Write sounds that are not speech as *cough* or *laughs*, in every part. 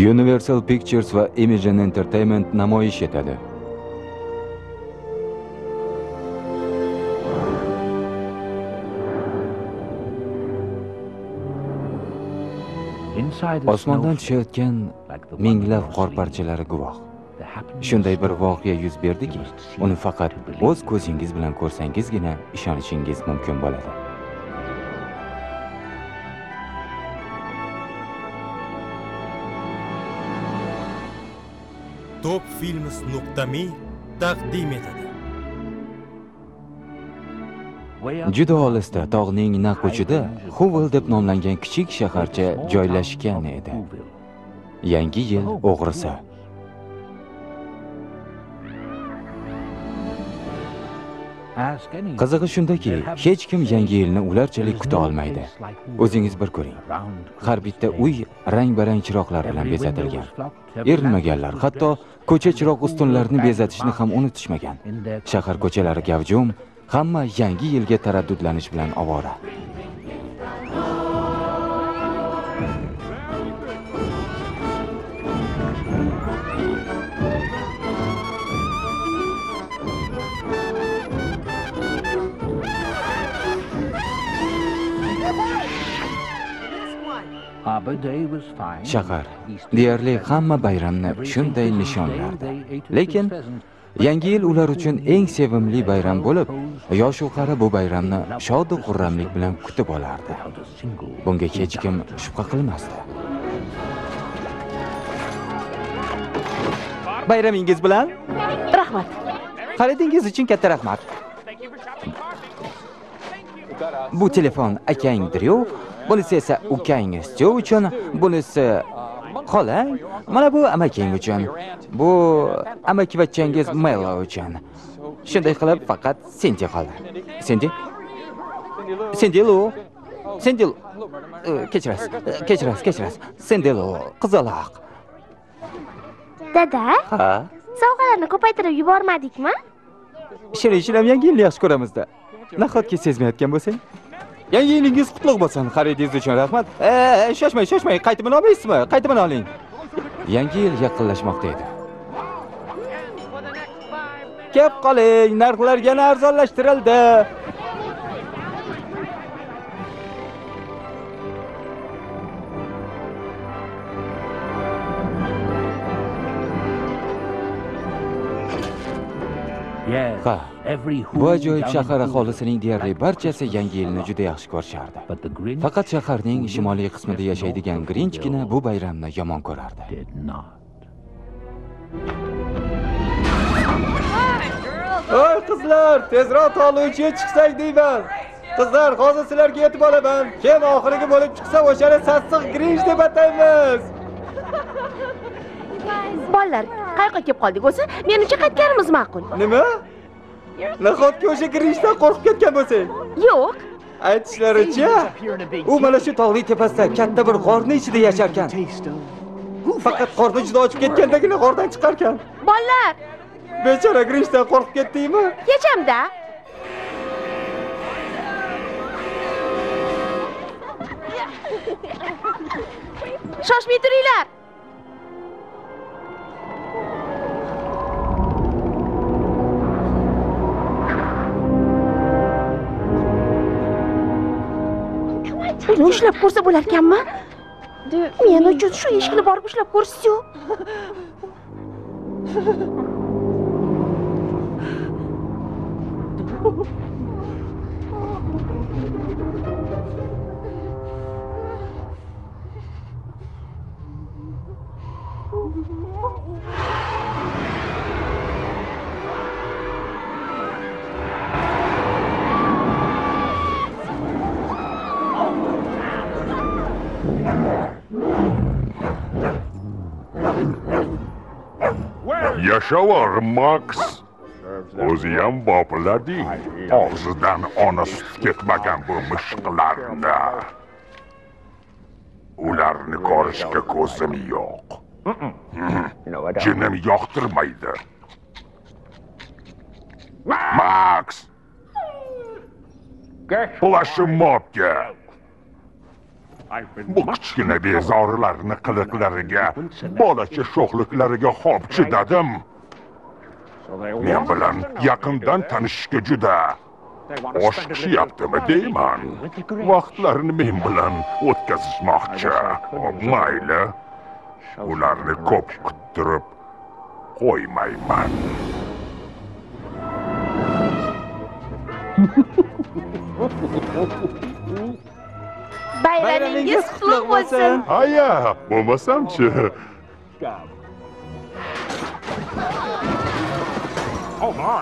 Universal Pictures va Imagine Entertainment namoyish etadi. Osmondan tushayotgan minglab qor parchalari guvoh. Shunday bir voqea yuz berdiki, uni faqat o'z ko'zingiz bilan ko'rsangizgina ishonishingiz mumkin bo'ladi. topfilms.me taqdim etadi Juda olisda tog'ning naq uchida Huvel deb nomlangan kichik shaharcha joylashgan edi. Yangi yil o'g'risi. Qizig'i shundaki, hech kim yangi yilni ularchalik kuta olmaydi. O'zingiz bir ko'ring. Har bitta uy rang-barang chiroqlar bilan bezatilgan. Erinmaganlar, hatto ko'cha chiroq ustunlarini bezatishni ham unutishmagan. Shahar ko'chalari gavjum, hamma yangi yilga taraddudlanish bilan ovora. Shahar deyarli hamma bayramni shunday nishonlardi. Lekin Yangi yil ular uchun eng sevimli bayram bo'lib, yosh qari bu bayramni shod xurramlik bilan kutib olardi. Bunga hech kim shubha qilmasdi. Bayramingiz bilan? Rahmat. Xaridingiz uchun katta rahmat. Bu telefon akang Drew, bunisi esa ukang Stu uchun, bunisi xolang, mana bu amaking uchun. Bu amakivachchangiz Melo uchun. Shunday qilib faqat Sendi qoldi. Sendi? Sendi Lu. Sendi kechirasiz, kechirasiz, kechirasiz. Sendi Lu, qizaloq. Dada? Ha? Sovg'alarni ko'paytirib yubormadikmi? Shirin ham yangi yilni yaxshi ko'ramizda. Nahotki sezmayotgan bo'lsang? Yangi yilingiz qutlug' bo'lsin. Xaridingiz uchun rahmat. E, e shoshmang, shoshmang. Qaytib olmaysizmi? Qaytib oling. Yangi yil yaqinlashmoqda edi. kelib qoling, narxlar yana arzonlashtirildi. Ha, bu ajoyib shahar aholisining deyarli barchasi yangi yilni juda yaxshi ko'rishardi. Faqat shaharning shimoliy qismida yashaydigan Grinchgina bu bayramni yomon ko'rardi. Oy qizlar, tezroq tog'lovchiga chiqsak deyman. Qizlar, hozir sizlarga yetib olaman. Kim oxirgi bo'lib chiqsa, o'shani sassiq Grinch deb ataymiz. Bolalar, qayoqqa kelib qoldik o'zi? Menimcha qaytganimiz ma'qul. Nima? Nahotki o'sha Grinchdan qo'rqib ketgan bo'lsang? Yo'q. Aytishlaricha, u mana shu tog'li tepasida katta bir g'orning ichida yasharkan. Faqat qorni juda ochib ketgandagina g'ordan chiqarkan. Bolalar, Bechora Grinchdan qo'rqib ketdingmi? kechamda. Shoshmay turinglar. Meni ushlab ko'rsa bo'larkanmi? Men uchun shu eshikni borib ushlab ko'rsiz-yu. *laughs* Yashavar Max. O'ziyam bopilading. Og'zidan ona sut ketmagan bu mushuklarni. Ularni ko'rishga ko'zim yo'q. Jinim yoqtirmaydi. Max! Flashim mobga. Bu kichkina bezorilarni qiliqlariga, bolacha sho'xliklariga xo'p chidadim. Men bilan yaqindan tanishishga juda oshiqishyaptimi deyman. Vaqtlarini men bilan o'tkazishmoqchi. Mayli. Ularni ko'p kuttirib qo'ymayman. Ha ha ha ha ha! Bayramingiz qutlug' bo'lsin Aya, bo'lmasamchi.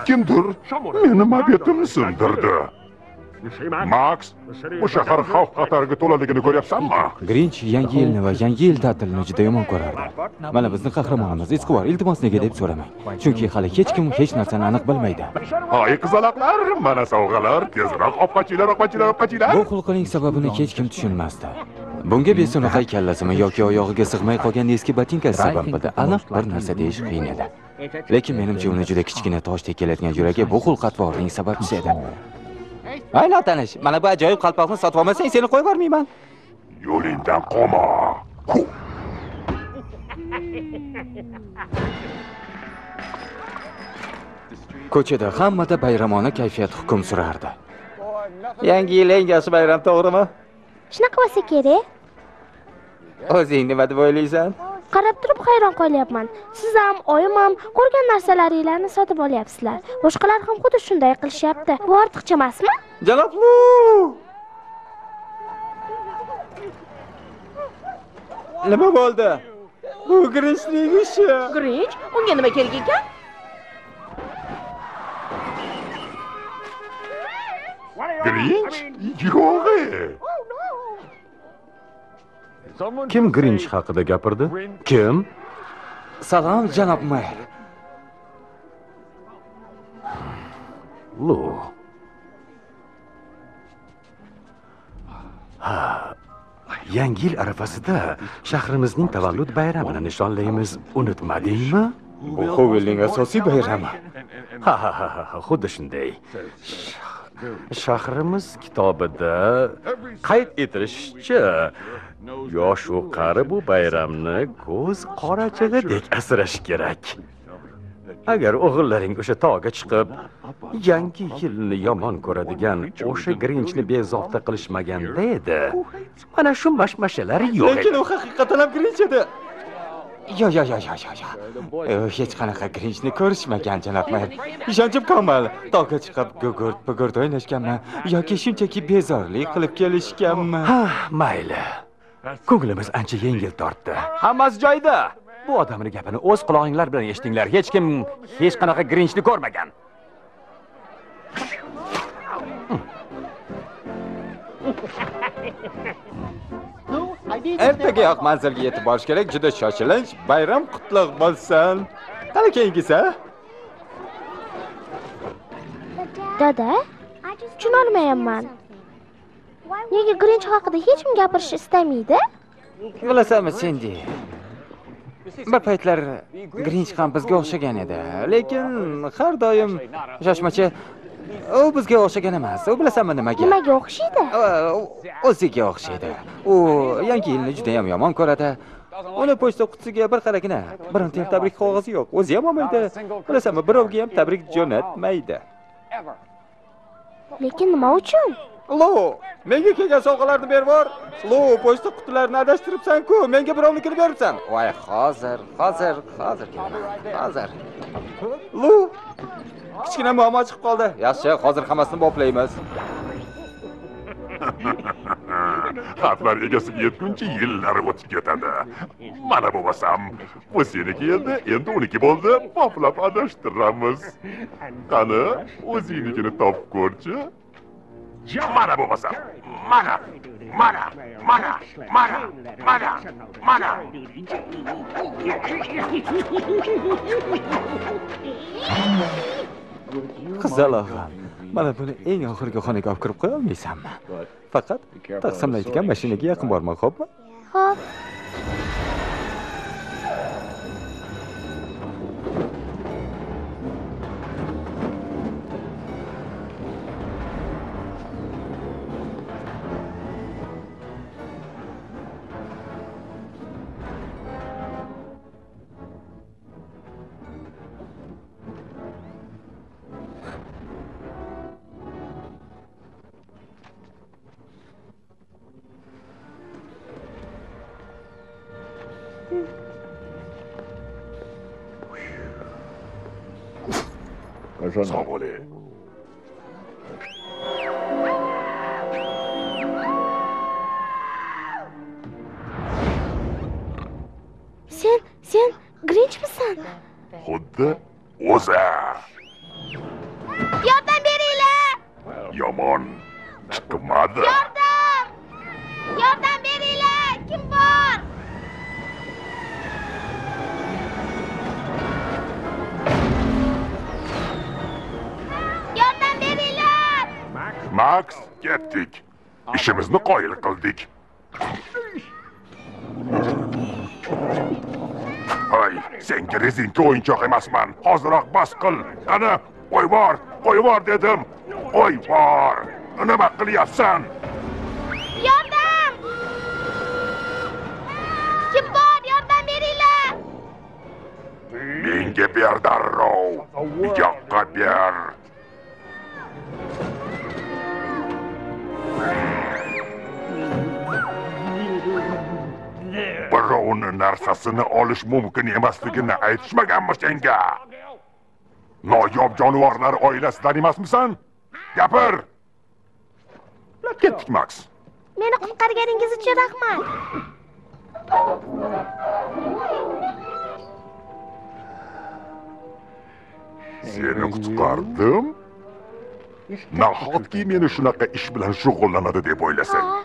Kimdir? Meni mobetimni sindirdi. Max, bu shahar xavf xatarga to'laligini ko'ryapsanmi? grinch yangi yilni va yangi yil ta'tilini juda yomon ko'rardi mana bizni qahramonimiz esquvar iltimos nega deb so'ramang chunki hali hech kim hech narsani aniq bilmaydi Hoy qizaloqlar, mana sovg'alar, tezroq ovqatchilar, ovqatchilar, ovqatchilar. bu xulqining sababini hech kim tushunmasdi bunga beso'naqay kallasimi yoki oyog'iga sig'may qolgan eski botinkasi sabab edi aniq bir narsa deyish qiyin edi lekin menimcha uni juda kichkina toshdek kelayotgan yuragi bu xulq-atvorning sababchisi edi ay notanish mana bu ajoyib qalpoqni sotib olmasang seni qo'yib yubormayman. Yo'lingdan qolma. Hu. ko'chada hammada bayramona kayfiyat hukm surardi. Yangi yil eng yaxshi bayram to'g'rimi? Shunaqa bo'lsa kerak? O'zing nima deb o'ylaysan? Qarab turib hayron qolyapman. Siz ham oyim ham ko'rgan narsalaringlarni sotib olyapsizlar. Boshqalar ham xuddi shunday qilishyapti. Bu ortiqcha emasmi janob lu nima bo'ldi bu grinchning ishi grinch unga nima kerak ekan Grinch? Yo'q. Kim Grinch haqida gapirdi? Kim? salom janob mayr Lu. Ha. Yangi yil arafasida shahrimizning tavallud bayramini nishonlaymiz. Unutmadingmi? bu xovelning asosiy bayrami Ha ha ha ha, xuddi shunday. Shahrimiz kitobida qayd etilishicha, yosh u qari bu bayramni ko'z qorachig'idek asrash kerak. Agar o'g'illaring o'sha tog'ga chiqib, yangi yilni yomon ko'radigan o'sha Grinchni bezovta qilishmaganda edi, mana shu mashmashalar yo'q lekin u haqiqatan ham grinch edi. Yo yo yo yo yo yo. U hech qanaqa grinchni ko'rishmagan janob mayr ishonchim komil. Tog'ga chiqib gugurt bugurt o'ynashganmi yoki shunchaki bezorlik qilib kelishganmi Ha, mayli. Ko'nglimiz ancha yengil tortdi. Hammasi joyida. Bu odamning gapini o'z quloqinglar bilan eshitinglar. Hech kim hech qanaqa Grinchni ko'rmagan. ertagayoq manzilga yetib borish kerak. Juda shoshilinch bayram qutlug' bo'lsin. Qani keyingisi? Dada tushunolmayapman nega grinch haqida hech kim gapirishni istamaydi? Bilasanmi sendi bir paytlar grinch ham bizga o'xshagan edi. Lekin har doim shoshmachi u bizga o'xshagan emas. U bilasanmi nimaga? Nimaga o'xshaydi? O'ziga o'xshaydi. U yangi yilni juda ham yomon ko'radi. Uni pochta qutisiga bir qaragina bironta ham tabrik qog'ozi yo'q. O'zi ham olmaydi bilasanmi birovga ham tabrik jo'natmaydi. Lekin nima uchun lo menga kelgan sovg'alarni berib yubor lo pochta qutilarini adashtiribsan-ku menga birovnikini beribsan. Voy hozir hozir hozir hozir. Lu kichkina muammo chiqib qoldi. Yaxshi hozir hammasini boplaymiz. *laughs* Xatlar egasiga yetguncha yillar o'tib ketadi. Mana bo'lmasam bu seniki edi endi uniki bo'ldi. Poplab adashtiramiz. Qani o'zingnikini topib ko'rchi mana bo'lmasam mana mana mana mana mana mana. Qizalog'im mana buni eng oxirgi xonaga olib kirib qo'ya olmaysanmi faqat taqsimlaydigan mashinaga yaqin borma xo'pmi Xo'p. O'yinchoq emasman hoziroq bas qil qani qo'y bor qo'y bor dedim. Qo'y bor nima qilyapsan Yordam! Kim bor? Yordam beringlar! menga ber darrov. Bu yoqqa ber birovni narsasini olish mumkin emasligini aytishmaganmi senga? Noyob jonivorlar oilasidan emasmisan? Gapir! Ketdik maks Meni qutqarganingiz uchun rahmat. seni qutqardim? Nahotki meni shunaqa ish bilan shug'ullanadi deb o'ylasang? Ha?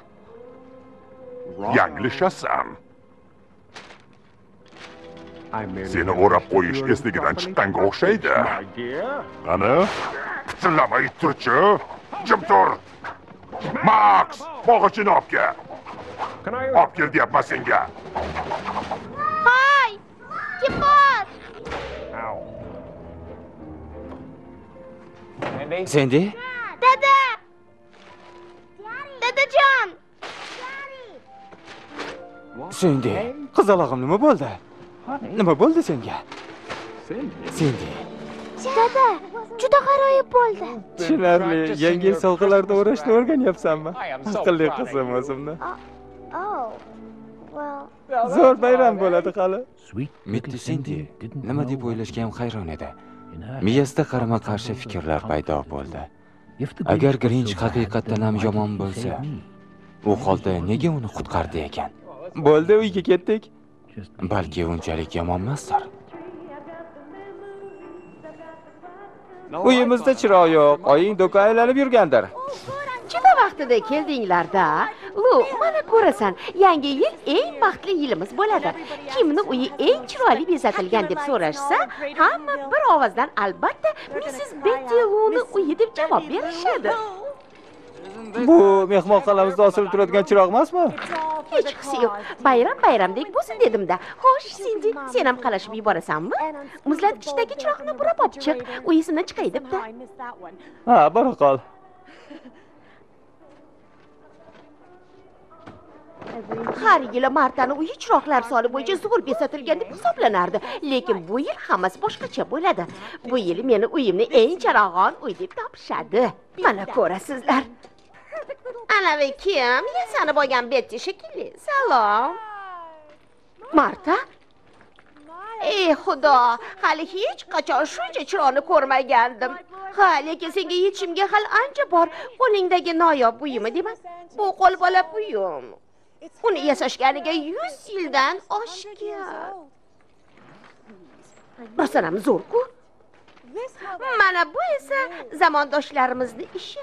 yanglishasan seni o'rab qo'yish esligidan chiqqanga o'xshaydi qani tillamay turchi jim tur maks bog'ichini olib kel olib kel deyapman senga Hoy! Kim bor? sendi Dada! Dadajon! sendi qizalog'im nima bo'ldi nima bo'ldi senga? Sendi Dada, juda g'aroyib bo'ldi. tushunarli yangi yil sovg'alarni o'rashni o'rganyapsanmi? Aqlli qizim o'zimni. Oh. Zo'r bayram bo'ladi hali. Mitti mitti sendi nima deb o'ylashga ham hayron edi. miyasida qarama qarshi fikrlar paydo bo'ldi. Agar grinch haqiqatdan ham yomon bo'lsa u holda nega uni qutqardi ekan? Bo'ldi uyga ketdik balki unchalik yomonmasdir uyimizda chiroq yo'q oying do'kon aylanib yurgandir Juda vaqtida keldinglar-da. Lu, mana ko'rasan, yangi yil eng baxtli yilimiz bo'ladi. Kimni uyi eng chiroyli bezatilgan deb so'rashsa, hamma bir ovozdan albatta Mrs. Betty Lu'ni uyi deb javob berishadi. Bu mehmonxonamizda osilib turadigan chiroq emasmi Hech qisi yo'q. Bayram bayramdek bo'lsin dedim-da. Xo'sh, Sindi, sen ham qalashib yuborasanmi? Muzlatgichdagi chiroqni burab olib chiq. U esimdan chiqay debdi. ha bora qol Har yili Martani uyi chiroqlar soli bo'yicha zo'r bezatilgan deb hisoblanardi. Lekin bu yil hammasi boshqacha bo'ladi. Bu yil meni uyimni eng charog'on uy deb topishadi. Mana ko'rasizlar. Anavi kim? Yasanib olgan Betty shekilli. Salom. Marta? Ey xudo, hali hech qachon shuncha chiroqni ko'rmagandim. ha lekin senga yetishimga hali ancha bor qo'lingdagi noyob buyummi deyman bu qo'lbola buyum. Uni yasashganiga yuz yildan oshgan masalan zo'r-ku? Mana bu esa zamondoshlarimizni ishi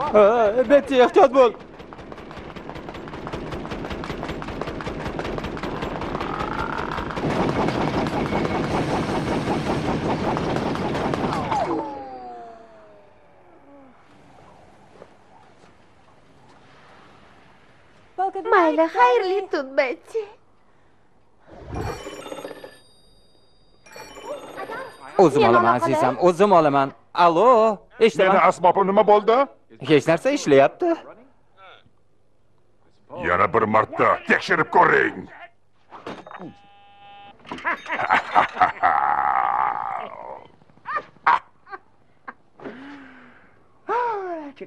Betty, ehtiyot bo'l. mayli xayrli tun betty O'zim Men olaman, aloqada? azizam, o'zim olaman. Allo, meni eshitaman. asbobim nima bo'ldi Hech narsa ishlayapti. yana bir marta tekshirib ko'ring.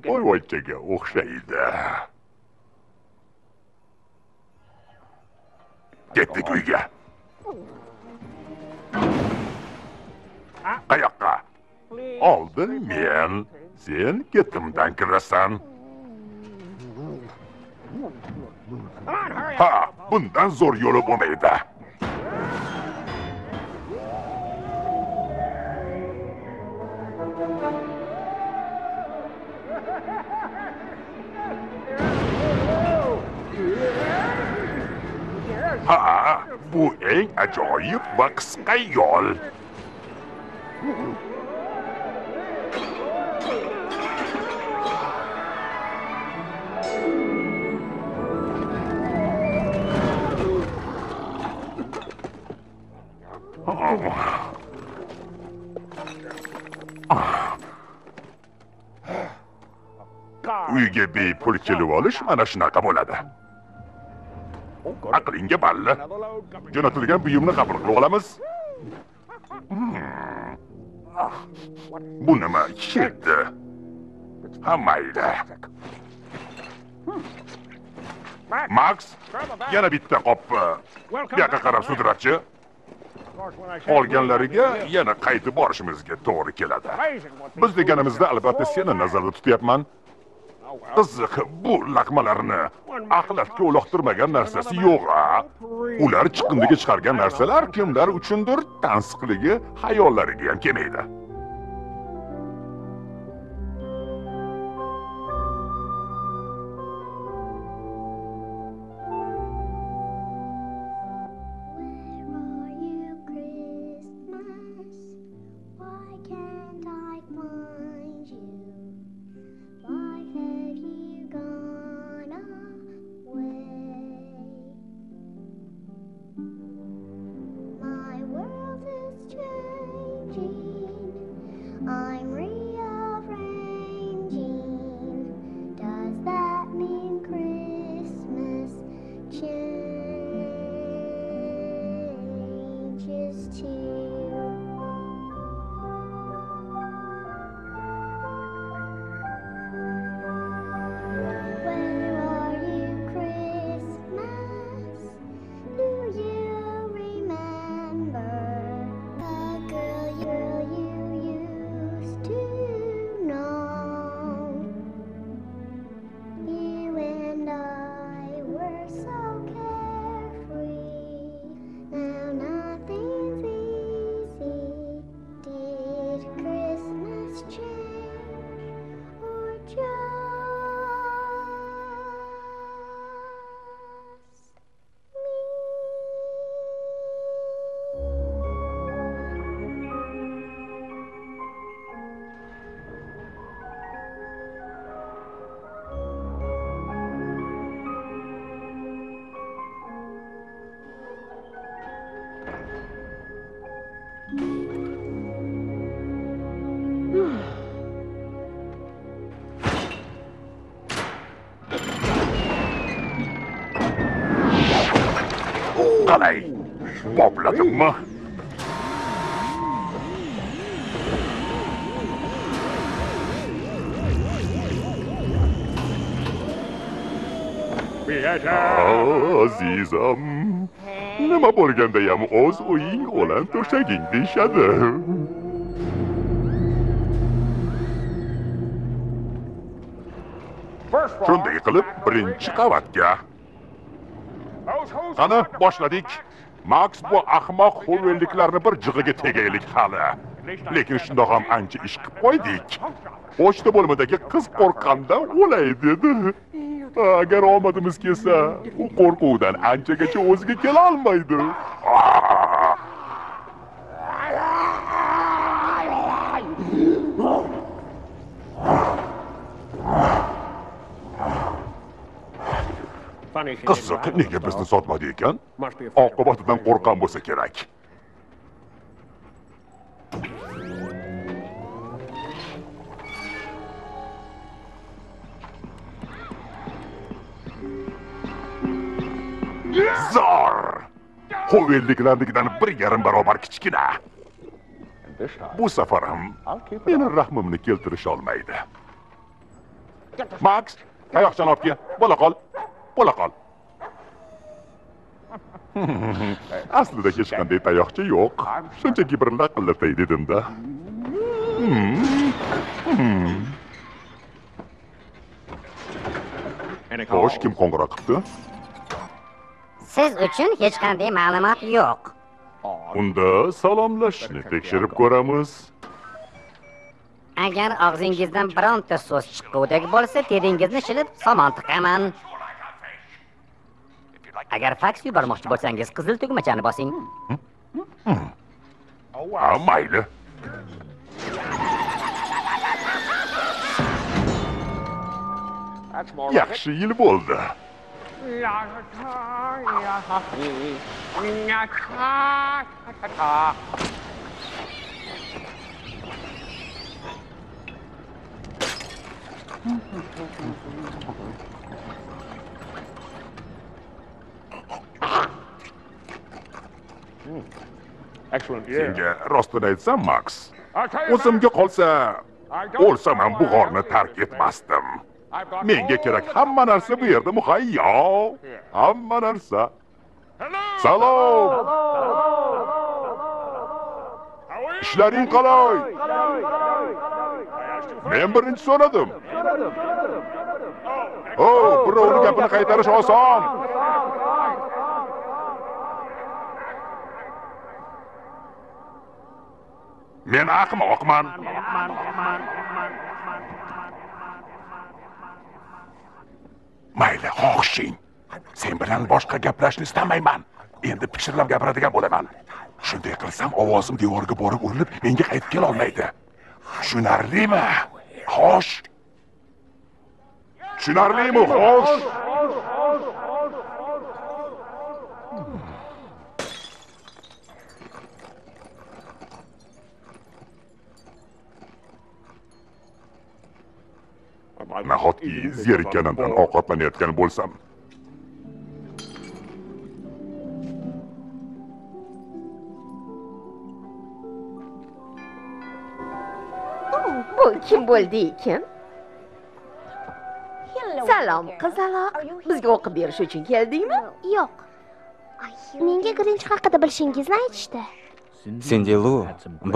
Boyvachchaga o'xshaydi. Ketdik uyga. Qayoqqa? Oldin men. Sen ketimdan kirasan ha bundan zo'r yo'li bo'lmaydi ha bu eng ajoyib va qisqa yo'l uyga bepul kelib olish mana shunaqa bo'ladi. Aqlingga balli. Jo'natilgan buyumni qabul qilib olamiz. Bu nima keldi ha mayli. Maks yana bitta qopni. Bu yoqqa qarab sudrabchi qolganlariga yana qaytib borishimizga to'g'ri keladi. Biz deganimizda albatta seni nazarda tutyapman. Qiziq bu laqmalarni axlatga uloqtirmagan narsasi yo'q a? Ular chiqindiga chiqargan narsalar kimlar uchundir tansiqligi hayollariga ham kelmaydi. Qalay bopladimmi azizam. Nima bo'lgandayam o'z uying o'lan to'shaging deyishadi shunday qilib birinchi qavatga qani boshladik. Maks bu ahmoq xo'velliklarni bir jig'iga tegaylik hali. Lekin shundoq ham ancha ish qilib qo'ydik. Pochta bo'limidagi qiz qo'rqqanda o'lay dedi. Agar omadimiz kelsa u qo'rquvdan anchagacha o'ziga kelolmaydi qiziq nega bizni sotmadi ekan oqibatidan qo'rqqan bo'lsa kerak zor xo'velliklarnikidan bir yarim barobar kichkina bu safar ham meni rahmimni keltirisholmaydi maks tayoqchani olib kel bo'la qol bo'la qol *laughs* aslida hech qanday tayoqcha yo'q. Shunchaki bir laqillatay dedimda xo'sh kim qo'ng'iroq qilibdi Siz uchun hech qanday ma'lumot yo'q. unda salomlashishni tekshirib ko'ramiz. Agar og'zingizdan bironta so'z chiqqudek bo'lsa, teringizni shilib somon tiqaman. Agar faks yubormoqchi bo'lsangiz, qizil tugmachani bosing. ha mayli yaxshi yil bo'ldi senga rostini aytsam maks o'zimga qolsa o'lsam ham bu g'orni tark etmasdim. Menga kerak hamma narsa bu yerda muhayyo. Hamma narsa. Salom! Ishlaring qalay men birinchi so'radim o birovni gapini qaytarish oson men ahmoqman mayli xohishing. Sen bilan boshqa gaplashishni istamayman. Endi pichirlab gapiradigan bo'laman. Shunday qilsam ovozim devorga borib urilib menga qaytib kelolmaydi. Tushunarlimi? Xo'sh. Tushunarlimi? Xo'sh. Nahotki zerikkanimdan ovqatlanayotgan bo'lsam bu kim bo'ldi ekan salom qizaloq bizga o'qib berish uchun keldingmi yo'q menga grinch haqida bilishingizni aytishdi sindi lu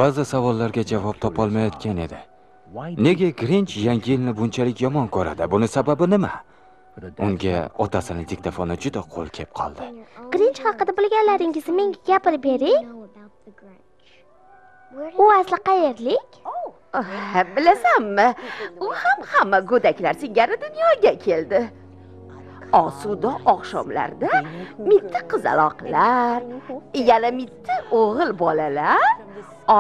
ba'zi savollarga javob topolmayotgan edi nega grinch yangi yilni bunchalik yomon ko'radi? Buni sababi nima? Unga otasini diktafoni juda qo'l kelib qoldi. Grinch haqida bilganlaringizni menga gapirib bering. u asli qayerlik? Oh, bilasanmi? U ham hamma go'daklar singari dunyoga keldi osuda oqshomlarda mitti qizaloqlar yana mitti o'g'il bolalar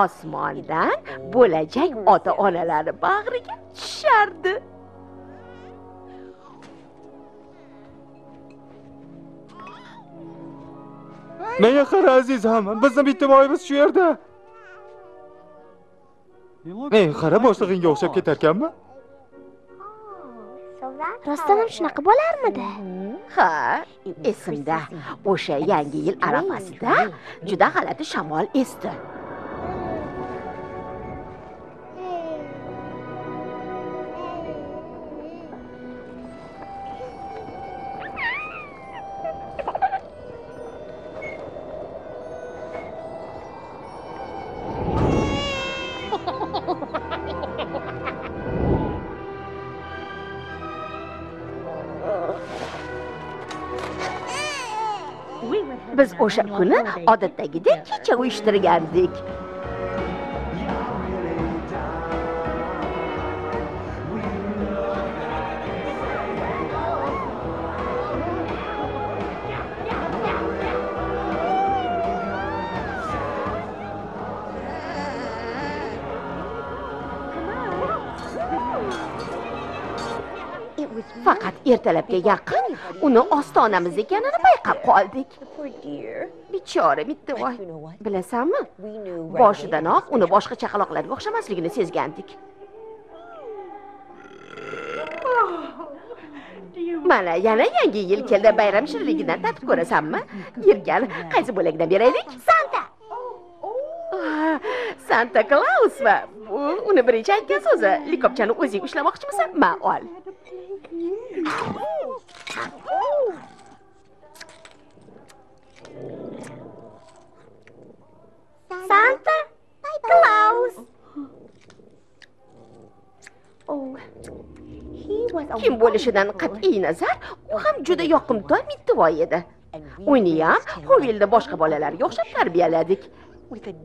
osmondan bo'lajak ota onalari bag'riga tushardi. Menga qara azizam bizni bitta moyimiz shu yerda. Ey qara boshlig'ingga o'xshab ketarkanmi rostdan ham shunaqa bo'larmidi? ha esimda o'sha yangi yil arafasida juda g'alati shamol esdi o'sha kuni odatdagidek kecha uyushtirgandik. Ertalabga yaqin uni ostonamizda ekanini payqab qoldik. Bechora mittivoy bilasanmi? Boshidanoq uni boshqa chaqaloqlarga o'xshamasligini sezgandik. Mana yana yangi yil keldi bayram shirinligidan tatib ko'rasanmi? Yirgal qaysi bo'lakdan beraylik? Santa! Santa klausmi bu uni birinchi aytgan so'zi likopchani o'zing ushlamoqchimisan? Ma ol Santa Claus. kim bo'lishidan qat'iy nazar u ham juda yoqimtoy mittivoy edi. Uniyam hovlida boshqa bolalarga o'xshab tarbiyaladik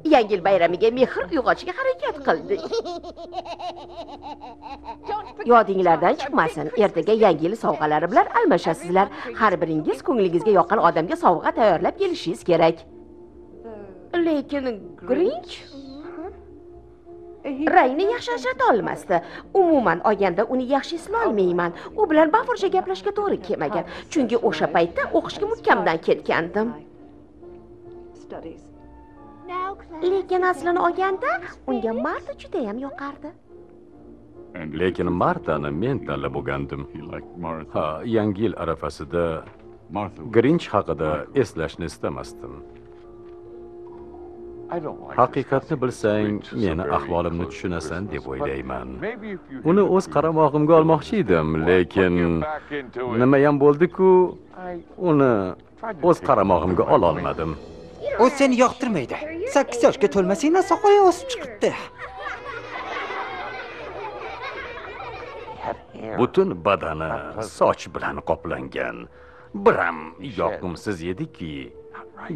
yangi yil bayramiga mehr uyg'otishga harakat qildik yodinglardan chiqmasin. Ertaga yangi yil sovg'alari bilan almashasizlar. Har biringiz ko'nglingizga yoqqan odamga sovg'a tayyorlab kelishingiz kerak. Lekin grinch? Rangni yaxshi ajrata olmasdi. Umuman olganda uni yaxshi eslolmayman u bilan bafurja gaplashishga to'g'ri kelmagan. Chunki o'sha paytda o'qishga mukamdan ketgandim. Lekin aslini olganda unga marta judayam yoqardi. Lekin martani men tanlab bo'lgandim ha yangi yil arafasida grinch haqida eslashni istamasdim. Haqiqatni bilsang meni ahvolimni tushunasan deb o'ylayman. uni o'z qaramog'imga olmoqchi edim lekin nimayam bo'ldi-ku uni o'z qaramog'imga ololmadim u seni yoqtirmaydi. Sakkiz yoshga to'lmasangdan soqoling o'sib chiqibdi. Butun badani soch bilan qoplangan. Biram yoqimsiz ediki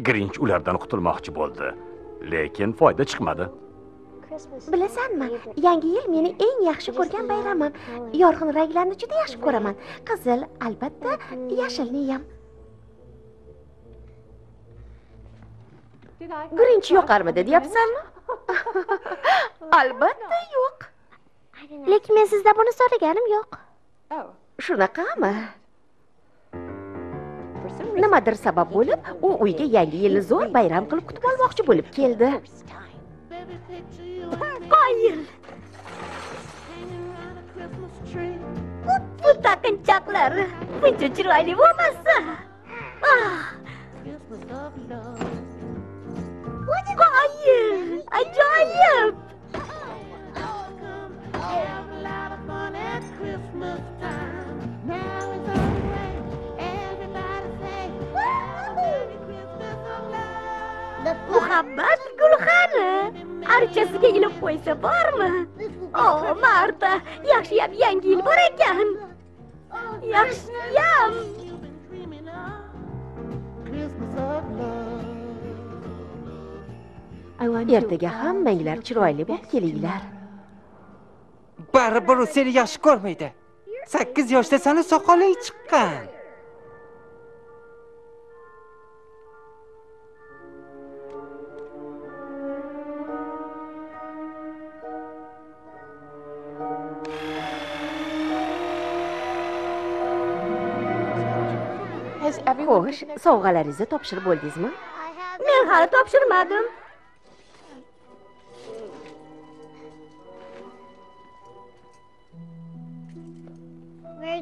grinch ulardan qutulmoqchi bo'ldi. Lekin foyda chiqmadi. Bilasanmi yangi yil meni eng yaxshi ko'rgan bayramim. Yorqin ranglarni juda yaxshi ko'raman. Qizil albatta yashilniyam grinch yoqarmidi deyapsanmi? *laughs* Albatta yo'q. Lekin men sizdan buni so'raganim yo'q. Shunaqami? Nimadir sabab bo'lib u uyga yangi yilni zo'r bayram qilib kutib olmoqchi bo'lib keldi. Qoyil bu taqinchoqlar! Buncha chiroyli bo'lmasa qoyil ajoyib muhabbat gulxani archasiga ilib qo'ysa bormi o marta yaxshiyam yangi yil bor ekan yaxshiyam ertaga hammanglar chiroyli bo'lib kelinglar. Baribir u seni yaxshi ko'rmaydi. Sakkiz yoshda sani soqoling chiqqan. Xo'sh sovg'alaringizni topshirib bo'ldingizmi? Men hali topshirmadim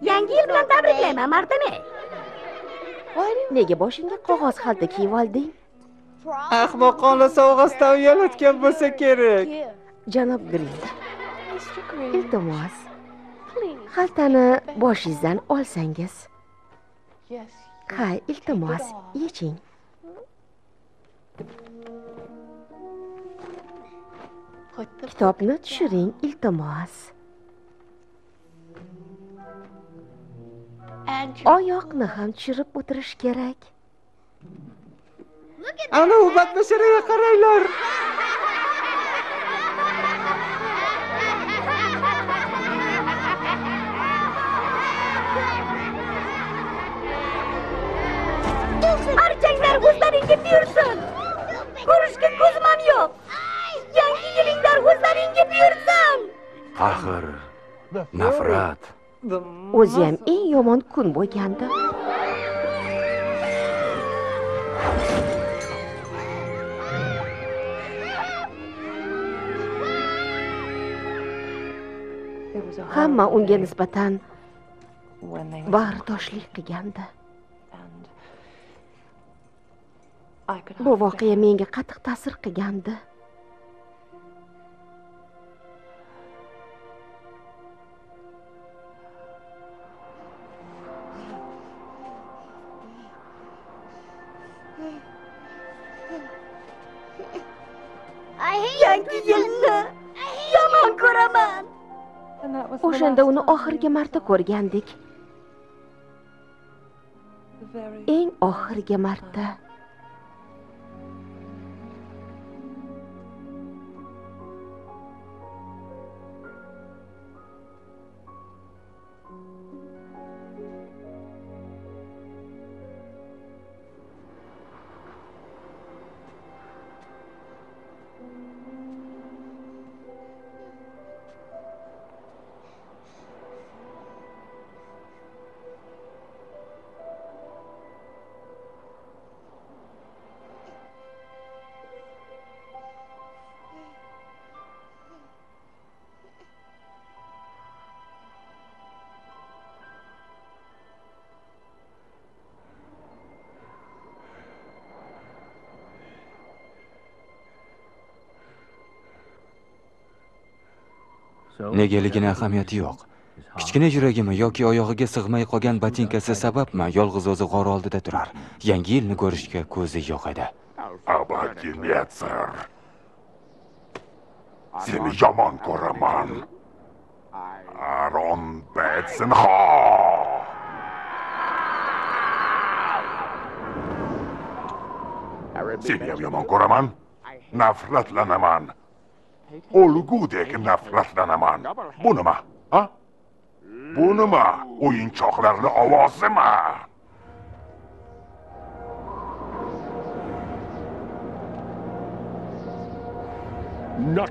yangi yil bilan tabriklayman martame nega boshingga qog'oz xalta kiyib olding? Ahmoqona sovg'asidan uyalatgan bo'lsa kerak. Janob grinch iltimos xaltani boshingizdan olsangiz. Ha iltimos yeching. Kitobni tushiring iltimos oyoqni ham tushirib o'tirish kerak. Ana u badbasharaga qaranglar. Archanglar o'zlaringga buyursin. Ko'rishga ko'zim ham yo'q. Yangi yilinglar o'zlaringga buyursin. Qahr nafrat o'zi ham eng yomon kun bo'lgandi. Hamma unga nisbatan bag'ritoshlik qilgandi. Bu voqea menga qattiq ta'sir qilgandi. Uni oxirgi marta ko'rgandik. Eng oxirgi marta. Negaligini ahamiyati yo'q kichkina yuragimi yoki oyog'iga sig'may qolgan botinkasi sababmi yolg'iz o'zi g'or oldida turar yangi yilni ko'rishga ko'zi yo'q edi Aber Seni yomon ko'raman. Aron betsinho Seni ham yomon ko'raman. Nafratlanaman. O'lgudek nafratlanaman. Bu nima? Ha? Bu nima? O'yinchoqlarning ovozimi?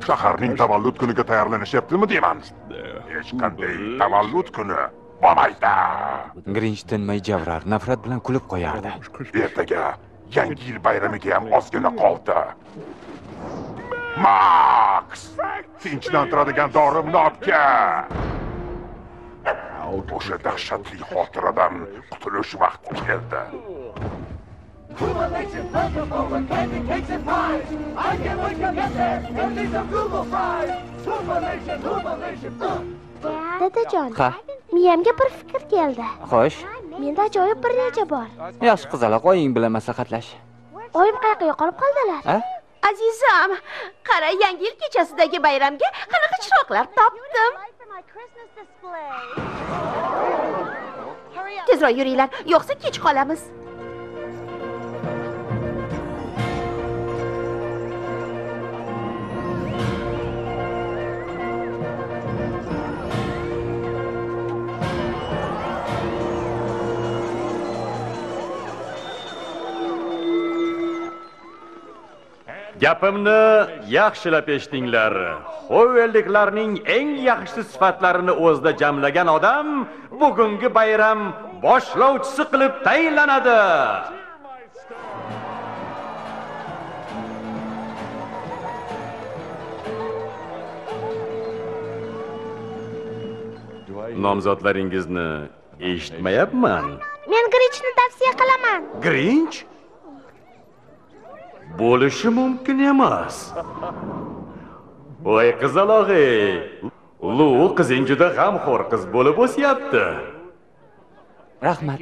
shaharning tavallud kuniga tayyorlanishyaptimi deyman hech qanday tavallud kuni bo'lmaydi grinch tinmay javrar nafrat bilan kulib qo'yardi ertaga yangi yil bayramiga ham ozgina qoldi maks tinchlantiradigan dorimni opka o'sha dahshatli xotiradan qutulish vaqti keldi dadajon ha. miyamga bir fikr keldi. Xo'sh. Menda ajoyib bir reja bor. Yaxshi qizaloq oying bilan maslahatlash. Oyim qayoqqa yo'qolib qoldilar azizam qara yangi yil kechasidagi bayramga qanaqa chiroqlar topdim? Tezroq yuringlar yo'qsa kech qolamiz. Gapimni yaxshilab eshitinglar. Xovelliklarning eng yaxshi sifatlarini o'zida jamlagan odam bugungi bayram boshlovchisi qilib tayinlanadi. Nomzodlaringizni eshitmayapman. Men grinchni tavsiya qilaman. Grinch bo'lishi mumkin emas. Voy qizaloq ey ulug' qizing juda g'amxo'r qiz bo'lib o'syapti. Rahmat.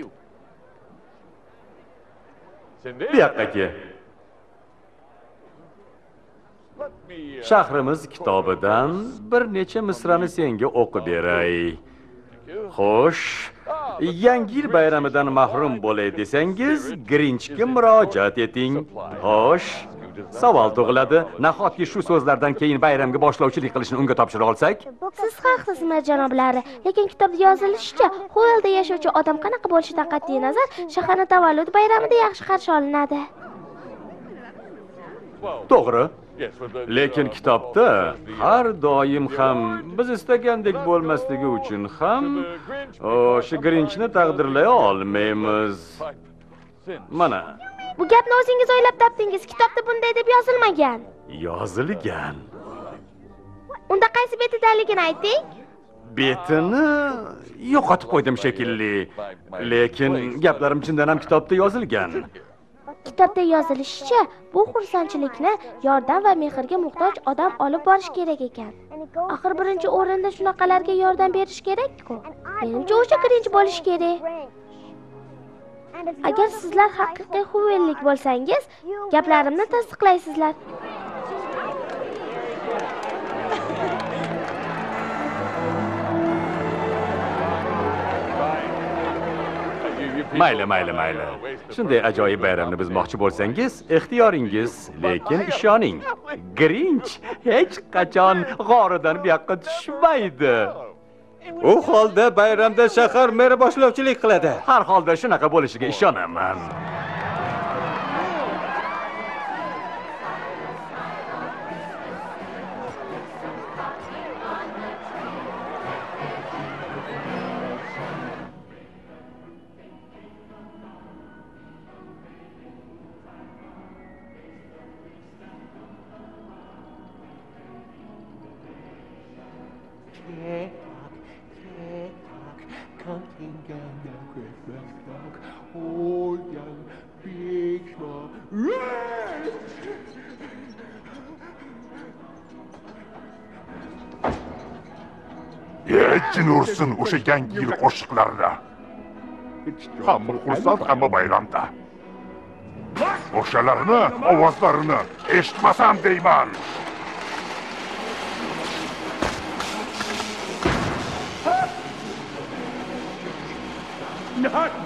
Bu yoqqa kel shahrimiz kitobidan bir necha misrani senga o'qib beray xo'sh yangi yil bayramidan mahrum bo'lay desangiz grinchga murojaat eting. Xo'sh savol tug'iladi. Nahotki shu so'zlardan keyin bayramga boshlovchilik qilishni unga topshira olsak? Siz haqsiz janoblari? Lekin kitobda yozilishicha xovelda yashovchi odam qanaqa bo'lishidan qat'iy nazar shaharni tavallud bayramida yaxshi qarshi olinadi. To'g'ri lekin kitobda har doim ham biz istagandek bo'lmasligi uchun ham o'sha grinchni taqdirlay olmaymiz. Mana. Bu gapni o'zingiz o'ylab topdingiz. Kitobda bunday deb yozilmagan. Yozilgan. Unda qaysi betidaligini ayting. Betini yo'qotib qo'ydim shekilli. Lekin gaplarim chindan ham kitobda yozilgan kitobda yozilishicha bu xursandchilikni yordam va mehrga muhtoj odam olib borish kerak ekan. Axir birinchi o'rinda shunaqalarga yordam berish kerak-ku. Menimcha o'sha birinchi bo'lishi kerak. Agar sizlar haqiqiy huvellik bo'lsangiz gaplarimni tasdiqlaysizlar. Mayli mayli mayli. Shunday ajoyib bayramni buzmoqchi bo'lsangiz ixtiyoringiz lekin ishoning. Grinch hech qachon g'oridan bu yoqqa tushmaydi. U holda bayramda shahar meri boshlovchilik qiladi. Har holda shunaqa bo'lishiga ishonaman bo'lsin o'sha yangi yil qo'shiqlarida. Hamma xursand hamma bayramda. O'shalarni ovozlarini eshitmasam deyman.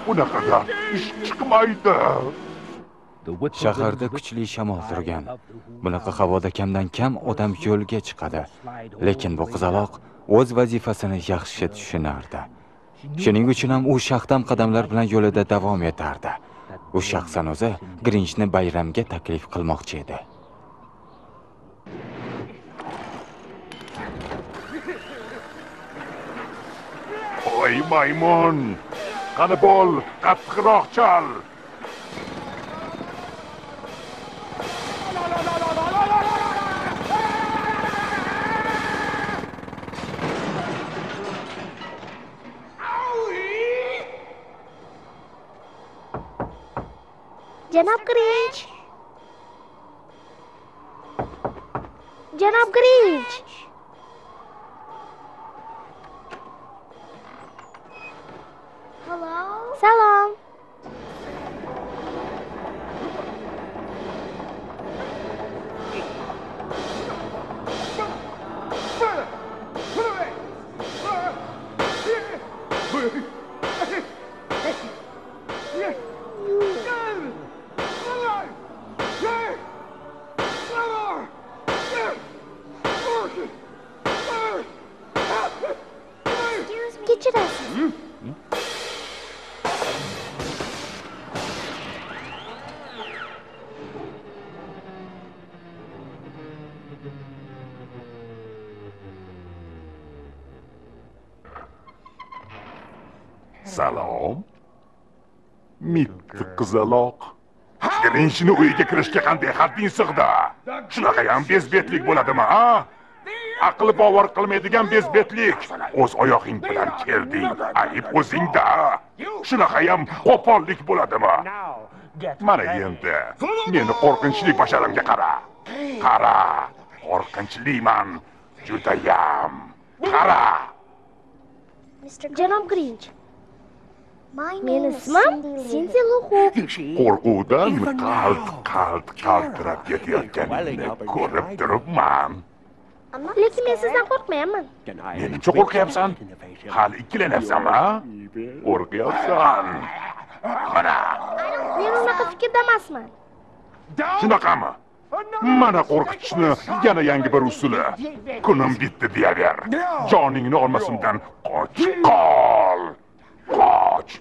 Bunaqada ish chiqmaydi. Shaharda kuchli shamol turgan. Bunaqa havoda kamdan kam odam yo'lga chiqadi. Lekin bu qizaloq o'z vazifasini yaxshi tushunardi. Shuning uchun ham u shahdam qadamlar bilan yo'lida davom etardi. U shaxsan o'zi grinchni bayramga taklif qilmoqchi edi. Voy maymun qani bo'l qattiqroq chal. Janob grinch janob grinch salom kechirasiz salom. Mitti qizaloq. Grinchni uyiga kirishga qanday hadding sig'di? Shunaqayam bezbetlik bo'ladimi a aqli bovar qilmaydigan bezbetlik. O'z oyog'ing bilan kelding. Ayb o'zingda. Shunaqayam qo'pollik bo'ladimi? Mana endi meni qo'rqinchli basharamga qara. Qara qo'rqinchliman. Judayam. Qara. Janob grinch. Meni ismim sinzi luxu qo'rquvdan qalt qalt qaltirab ketayotganingni ko'rib turibman lekin men sizdan qo'rqmayapman menimcha qo'rqyapsan hali ikkilanyapsanmi qo'rqyapsan mana men unaqa fikrda emasman shunaqami mana qo'rqitishni yana yangi bir usuli kunim bitdi deyaver joningni olmasimdan qoch qol qoch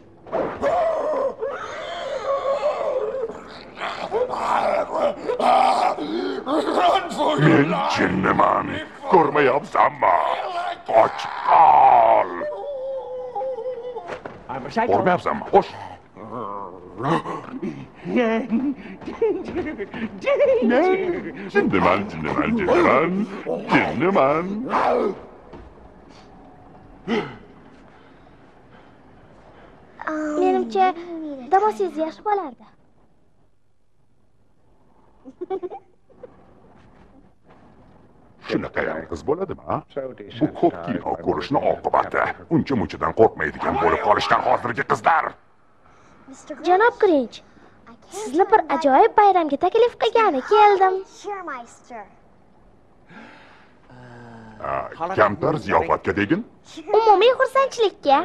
men jinniman ko'rmayapsanmi qoch qol qo'rqmayapsanmi xo'sh jinniman jinniman jinniman jinniman menimcha damosingiz yaxshi bo'lardi. *laughs* Shunaqayam qiz bo'ladimi bu ko'p kino ko'rishni oqibati. uncha munchadan qo'rqmaydigan bo'lib qolishgan hozirgi qizlar. Janob grinch sizni bir ajoyib bayramga taklif qilgani keldim. Kamtar ziyofatga degin umumiy xursandchilikka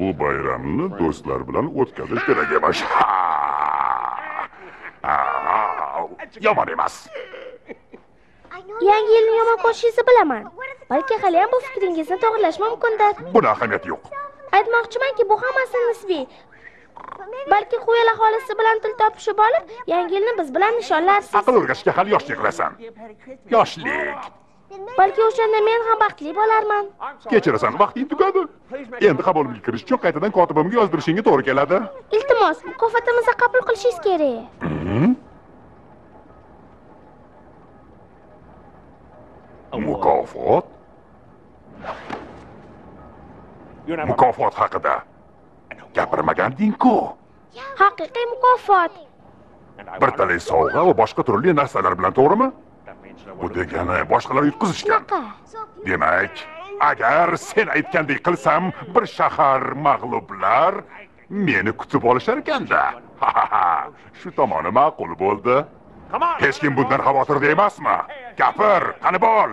bu bayramni do'stlar bilan o'tkazish kerak emish! Ha, yomon emas. Yangi yilni yomon ko'rishingizni bilaman. Balki haliyam bu fikringizni to'g'irlash mumkindir. Buni ahamiyati yo'q. Aytmoqchimanki bu hammasi nisbiy. Balki quyel aholisi bilan til topishib olib yangi yilni biz bilan nishonlarsiz. Aql o'rgatishga hali yoshlik qilasan. Yoshlik balki o'shanda men ham baxtli bo'larman. Kechirasan vaqting tugadi endi qabulimga kirish uchun qaytadan kotibimga yozdirishingga to'g'ri keladi. Iltimos mukofotimizni qabul qilishingiz kerak. Hmm? mukofot? Mukofot haqida gapirmaganding-ku haqiqiy mukofot. Bir talay sovg'a va boshqa turli narsalar bilan to'g'rimi bu degani boshqalar yutqizishgan. Demak agar sen aytgandek qilsam bir shahar mag'lublar meni kutib olishar ekanda. Shu tomoni ma'qul bo'ldi. Hech kim bundan xavotirda emasmi? Gapir qani bo'l?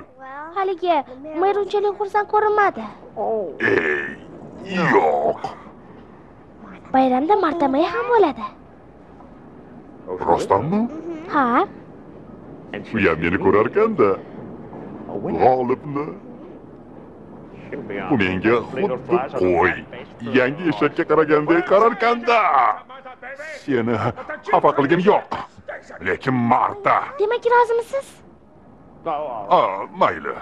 Haligi mer unchalik xursand ko'rinmadi. Ey yo'q. Bayramda martamay ham bo'ladi. Rostdanmi? Ha uyam meni ko'rarkanda g'olibni. U menga xuddi qo'y. Yangi eshakka qaragandek qararkanda seni xafa qilgim yo'q. Lekin marta. Demak rozimisiz? Mayli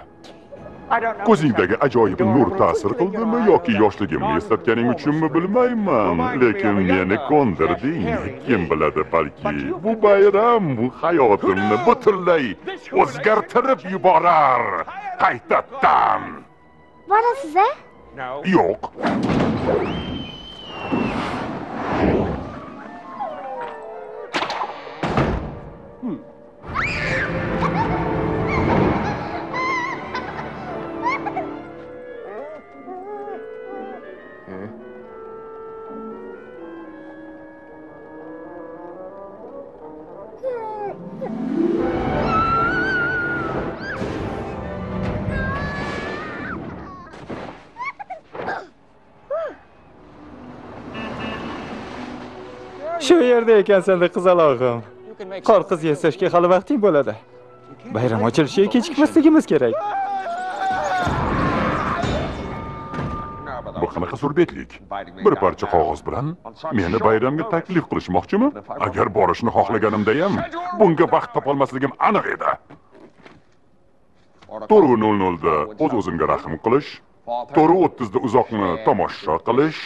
ko'zingdagi ajoyib nur ta'sir qildimi yoki yoshligimni eslatganing uchunmi bilmayman. Lekin meni ko'ndirding kim biladi balki bu bayram hayotimni butunlay o'zgartirib yuborar. Qaytadan. Borasiz a yo'q. Shu yerda ekansan qizalog'im qor qiz yasashga hali vaqting bo'ladi. Bayram ochilishiga kechikmasligimiz kerak. Bu qanaqa surbetlik? Bir parcha qog'oz bilan meni bayramga taklif qilishmoqchimi? Agar borishni xohlaganimdayam bunga vaqt topolmasligim aniq edi. To'rt nol nolda o'z o'zimga rahm qilish to'rt o'ttizda uzoqni tomosha qilish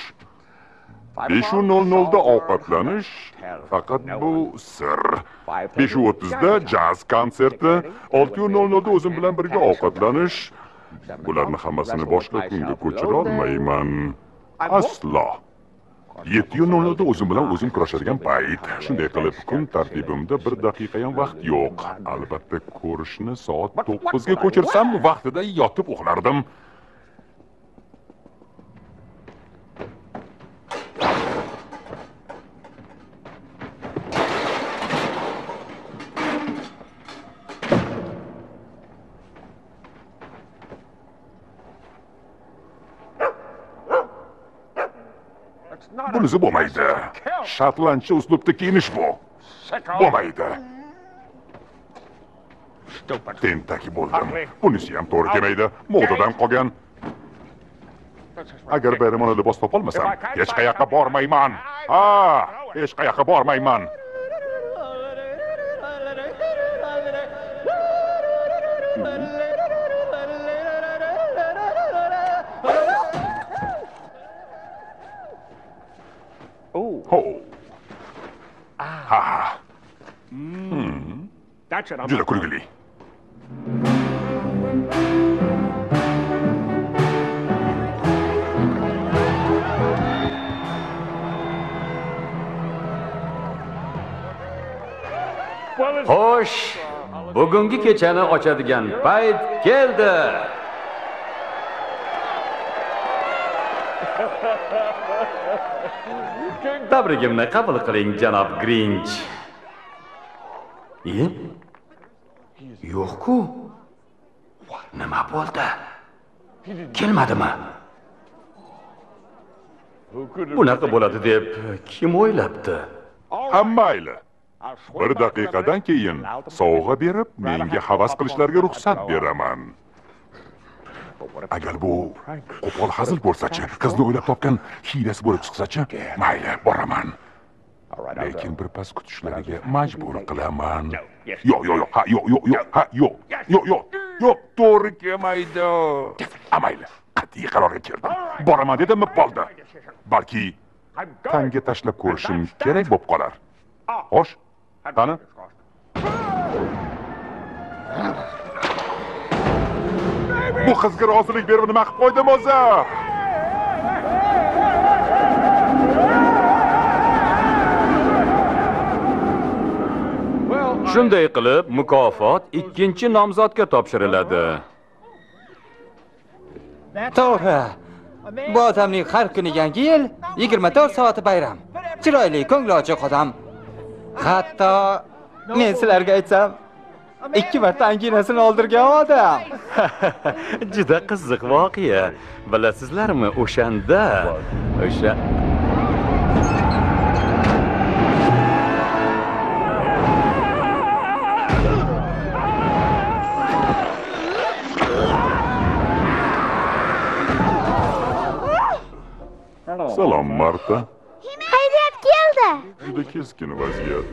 besh nol nolda ovqatlanish faqat bu sir. besh o'ttizda jaz konserti olti nol nolda o'zim bilan birga ovqatlanish. Bularni hammasini boshqa kunga ko'chira olmayman aslo 7.00 da o'zim bilan o'zim kurashadigan payt. Shunday qilib kun tartibimda bir daqiqa ham vaqt yo'q. Albatta ko'rishni soat to'qqizga ko'chirsam vaqtida yotib uxlardim. O'zi bo'lmaydi shotlandcha uslubda kiyinish bu bo'lmaydi tentak bo'ldim bunisi ham to'g'ri kelmaydi modadan qolgan agar bayramona libos topolmasam hech qayoqqa bormayman. Ha hech qayoqqa bormayman. Ho. Ha. Juda kulgili xo'sh bugungi kechani ochadigan payt keldi tabrigimni qabul qiling janob grinch e yo'q-ku nima bo'ldi kelmadimi bunaqa bo'ladi deb kim o'ylabdi ha mayli bir daqiqadan keyin sovg'a berib menga havas qilishlariga ruxsat beraman agar bu qo'pol hazil bo'lsachi qizni o'ylab topgan hiylasi bo'lib chiqsachi mayli boraman. Lekin birpas kutishlariga majbur qilaman. Yo'q yo'q yo'q ha yo'q yo'q yo'q ha yo'q yo'q yo'q yo'q to'g'ri kelmaydi. Ha mayli qat'iy qarorga keldim. Boraman dedimmi bo'ldi. balki tanga tashlab ko'rishim kerak bo'lib qolar. Xo'sh qani bu qizga rozilik berib nima qilib qo'ydim o'zi? Shunday qilib mukofot ikkinchi nomzodga topshiriladi. To'g'ri. Bu odamning har kuni yangi yil 24 soati bayram. Chiroyli ko'ngli ochiq odam hatto men sizlarga aytsam ikki marta anginasini oldirgan odam. *laughs* Juda qiziq voqea. Bilasizlarmi o'shanda o'sha salom marta. Haydiyat keldi. Juda keskin vaziyat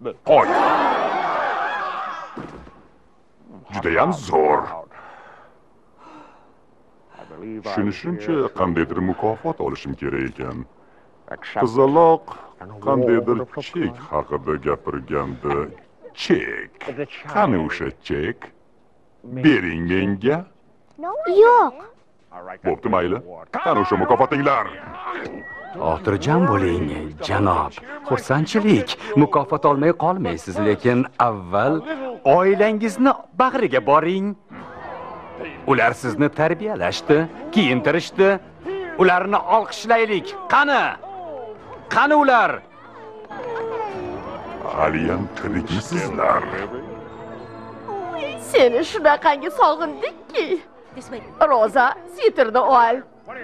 qo'y judayam zo'r tushunishimcha qandaydir mukofot olishim kerak ekan qizaloq qandaydir chek haqida gapirgandi chek qani o'sha chek bering menga yo'q bo'pti mayli qani o'sha mukofotinglar xotirjam bo'ling janob. Xursandchilik. Mukofot olmay qolmaysiz lekin avval oilangizni bag'riga boring. Ular sizni tarbiyalashdi kiyintirishdi. Ularni olqishlaylik. Qani? Qani ular? Haliyam tiriksizlar seni shunaqangi sog'indikki. Roza sviterni ol.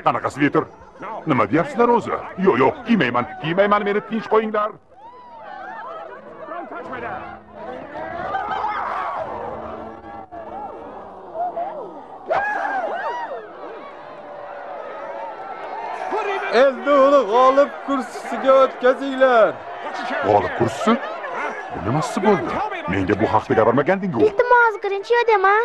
Qanaqa sviter nima deyapsizlar o'zi yo'q yo'q kiymayman kiymayman meni tinch qo'yinglar endi uni g'olib kursisiga o'tkazinglar g'olib kursisi bu nimasi bo'ldi menga bu haqda gapirmagandingu iltimos grinch yordam a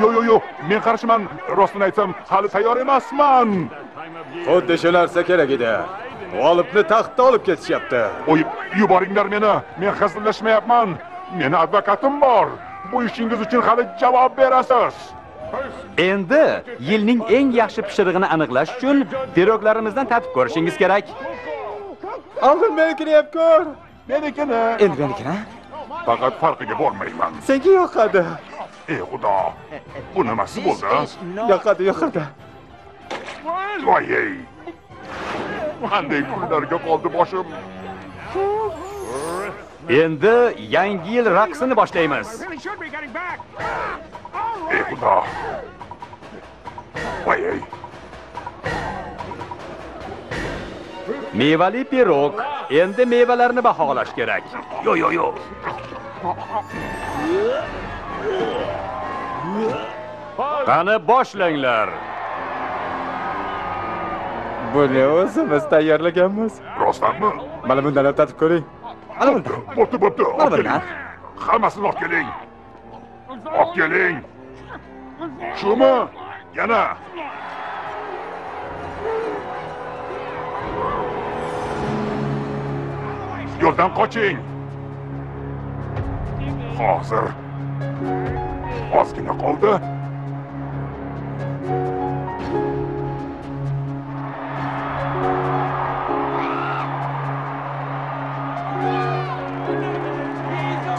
yo'q yo'q yo'q men qarshiman. Rostini aytsam hali tayyor emasman. Xuddi shu narsa kerak edi. G'olibni taxtga olib ketishyapti. Qo'yib yuboringlar meni. Men hazillashmayapman. Meni advokatim bor. Bu ishingiz uchun hali javob berasiz. Endi yilning eng yaxshi pishirig'ini aniqlash uchun piroglarimizdan tatib ko'rishingiz kerak. Oldin menikini yeb ko'r menikini. Endi menikini? Faqat farqiga bormayman. Senga yoqadi ey xudo bu nimasi bo'ldi yoqadi yoqadi voy ey qanday kunlarga qoldi boshim endi yangi yil raqsini boshlaymiz. Ey xudo voy ey mevali pirog endi mevalarni baholash kerak. Yo yo yo qani boshlanglar. Buni o'zimiz tayyorlaganmiz. Rostdanmi? Mana bundan tatib ko'ring. Mana bundan. Bo'pti bo'pti. Olib bundan. keling. Hammasini olib keling. Olib keling. Shumi yana. Yo'ldan qoching. Hozir ozgina qoldi.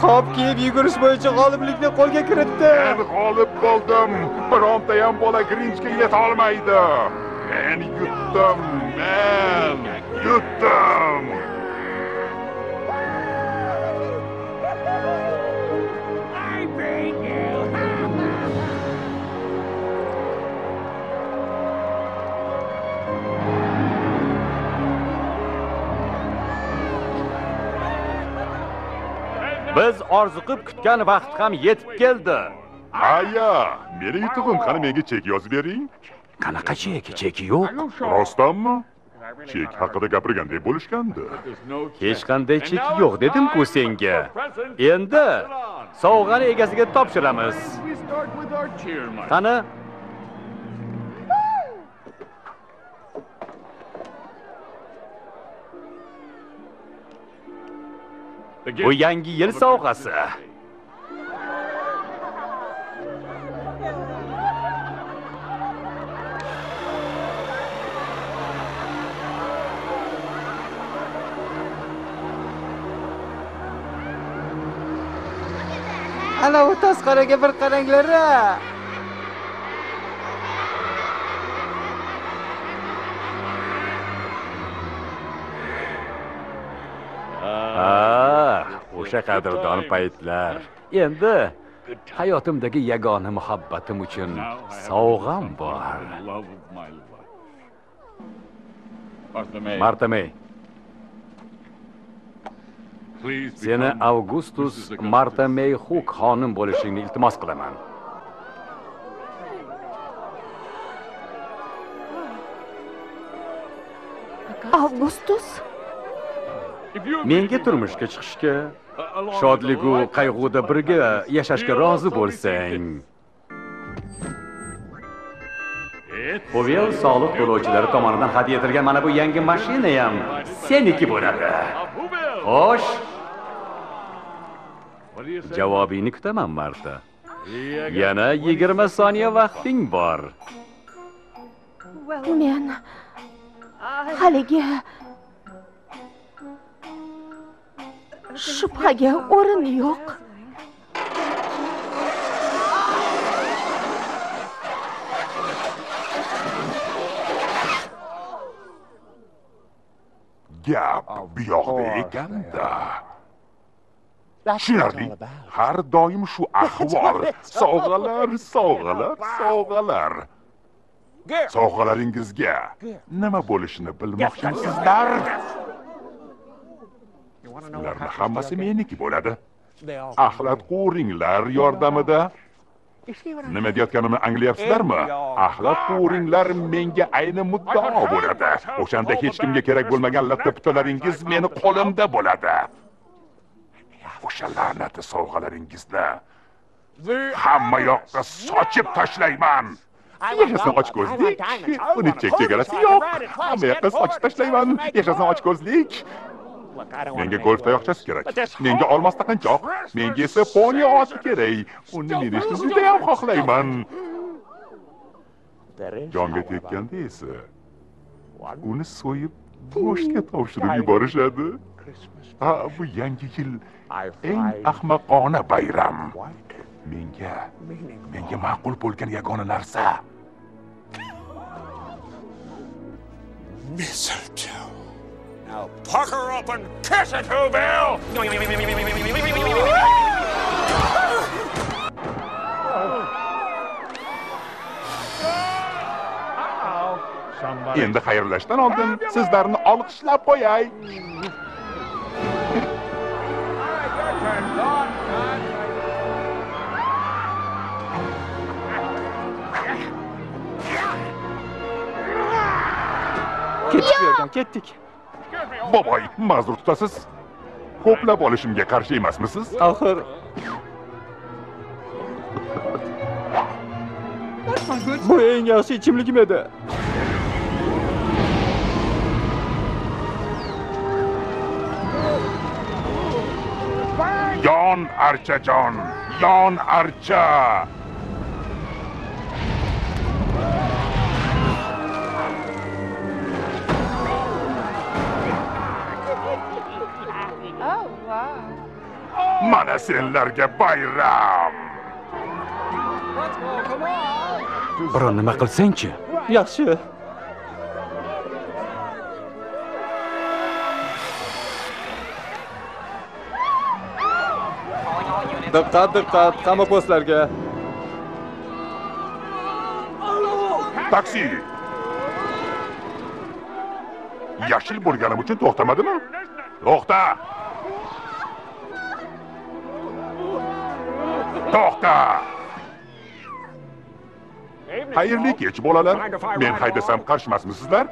Qop kiyib yugurish bo'yicha g'oliblikni qo'lga kiritdi. Men g'olib bo'ldim birontayam bola grinchga yeta olmaydi men yutdim. Men yutdim biz orziqib kutgan vaqt ham yetib keldi. Aya meni yutug'im qani menga chek yozib bering. Qanaqa chek? Cheki yo'q. Rostdanmi? Chek haqida gapirganday bo'lishgandi. Hech qanday cheki yo'q dedim-ku senga. Endi sovg'ani egasiga topshiramiz. Qani bu yangi yil sovg'asi. Ana u tasqaraga bir qaranglar o'sha qadrdon paytlar. Endi hayotimdagi yagona muhabbatim uchun sovg'am bor. marta may. Seni avgustus marta may huk xonim bo'lishingni iltimos qilaman. Avgustus menga turmushga chiqishga shodligu qayg'uda birga yashashga rozi bo'lsang Povel soliq to'lovchilari tomonidan hadya etilgan mana bu yangi mashina ham seniki bo'ladi. Xo'sh. Javobingni kutaman, Marta. Yana 20 soniya vaqting bor. men haligi shubhaga o'rin yo'q gap bu yoqda ekanda. Tushunarli har doim shu ahvol. *laughs* Sovg'alar sovg'alar sovg'alar. Sovg'alaringizga nima bo'lishini bilmoqchimisizlar ularni hammasi meniki bo'ladi. Axlat quringlar yordamida. Nima deyotganimni anglayapsizlarmi? Axlat quringlar menga ayni muddao bo'ladi. o'shanda hech kimga kerak bo'lmagan latta putalaringiz meni qo'limda bo'ladi. o'sha la'nati sovg'alaringizni hamma yoqqa sochib tashlayman. Yashasin ochko'zlik. uni chek chegarasi yo'q. Hamma yoqqa sochib tashlayman yashasin ochko'zlik menga golf tayoqchasi kerak menga olmos taqinchoq menga esa poni oti kerak. Uni minishni judayam xohlayman. Jonga tekkanda esa uni so'yib go'shtga topshirib yuborishadi. Ha, bu yangi yil eng ahmoqona bayram. Menga menga ma'qul bo'lgan yagona narsa. Mistletoe. Now pucker up and kiss it, Whoville! Endi xayrlashdan oldin sizlarni olqishlab qo'yay. Ketdik bu yerdan, ketdik. Ma'zur tutasiz. Ko'plab olishimga qarshi emasmisiz? Axir Bu eng yaxshi ichimligim edi. Yon archajon, yon archa. Mana senlarga bayram. Biron nima qilsangchi? Yaxshi. Diqqat, diqqat, hamma postlarga. Taksi. Yashil bo'lganim uchun to'xtamadimi? To'xta. To'xta. Xayrli kech bolalar. Men haydasam qarshimasmisizlar?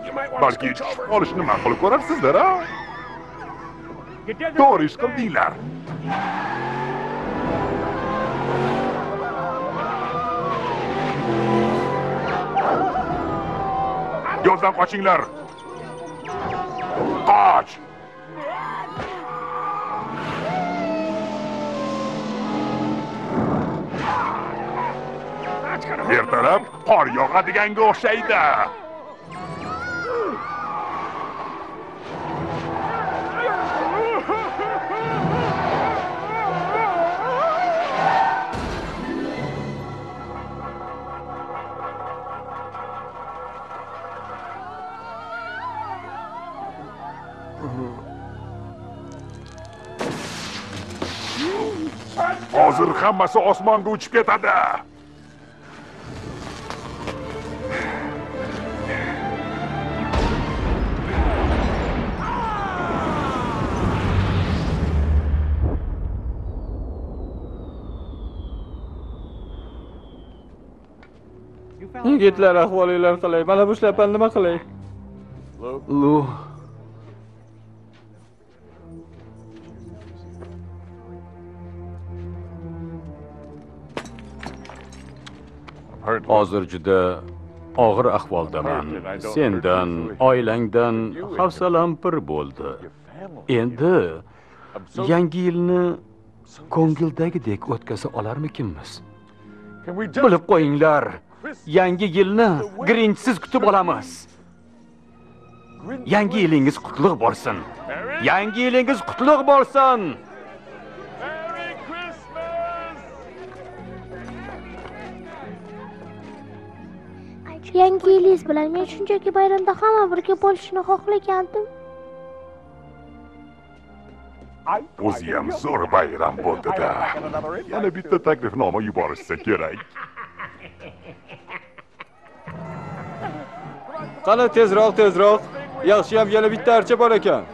Balki tushib qolishni ma'qul ko'rarsizlar, a? To'g'ri ish qildinglar. Yo'ldan qochinglar. Qoch! Ertalab qor yog'adiganga o'xshaydi. Hozir hammasi osmonga uchib ketadi. Yigitlar, ahvolinglar qalay? Mana bu shlapani nima qilay? Lu, hozir juda og'ir ahvoldaman. Sendan, oilangdan hafsalam pir bo'ldi. Endi yangi yilni ko'ngildagidek o'tkaza olarmikinmiz? Bilib qo'yinglar, yangi yilni grinchsiz kutib olamiz. Yangi yilingiz qutlug' bo'lsin. Yangi yilingiz qutlug' bo'lsin. yangi yilingiz bilan men shunchaki bayramda hamma birga bo'lishni xohlagandim O'ziyam zo'r bayram bo'ldi-da. Yana bitta taklifnoma yuborishsa kerak. Qani tezroq, tezroq. Yaxshiyam yana bitta archa bor ekan.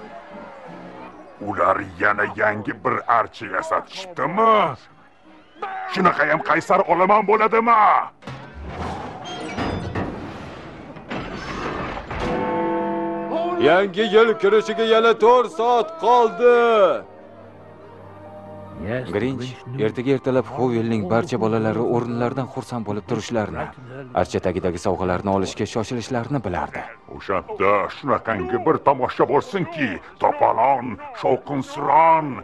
Ular yana yangi bir archa yasatishibdimi? Shunaqa ham qaysar olaman bo'ladimi? Yangi yil kirishiga yana 4 soat qoldi. Grinch ertaga ertalab Xovelning barcha bolalari o'rinlaridan xursand bo'lib turishlarini, archa tagidagi sovg'alarni olishga shoshilishlarini bilardi. O'shanda shunaqangi bir tomosha bo'lsinki, to'polon, shovqinsuron.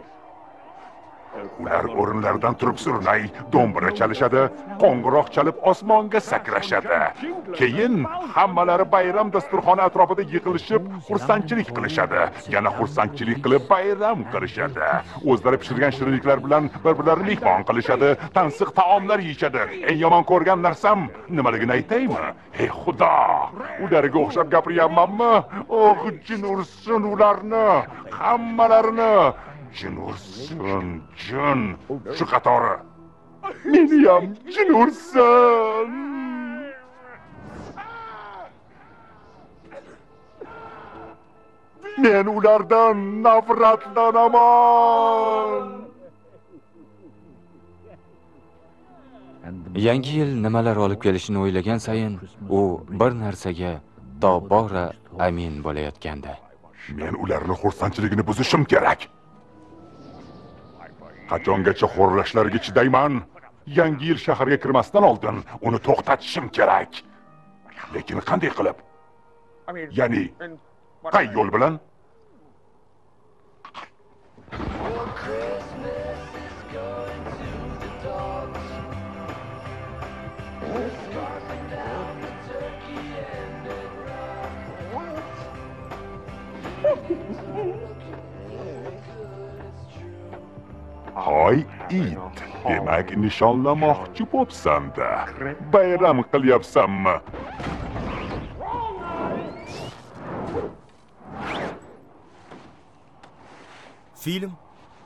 Ular o'rinlaridan turib surnay do'mbira chalishadi qo'ng'iroq chalib osmonga sakrashadi. Keyin hammalari bayram dasturxoni atrofida yig'ilishib xursandchilik qilishadi. Yana xursandchilik qilib bayram qilishadi. O'zlari pishirgan shirinliklar bilan bir birlarini mehmon qilishadi tansiq taomlar yeyishadi. Eng yomon ko'rgan narsam nimaligini aytaymi? Ey xudo ularga o'xshab gapiryapmanmi oh jin ursin ularni hammalarini jin ursin jin shu qatori meniyam jin ursin men ulardan nafratlanaman yangi yil nimalar olib kelishini o'ylagan sayin u bir narsaga tobora amin bo'layotgandi. Men ularni xursandchiligini buzishim kerak qachongacha xo'rlashlariga chidayman. Yangi yil shaharga kirmasdan oldin uni to'xtatishim kerak. Lekin qanday qilib? Ya'ni qay yo'l bilan? Hoy it demak nishonlamoqchi bo'psanda bayram qilyapsanmi Film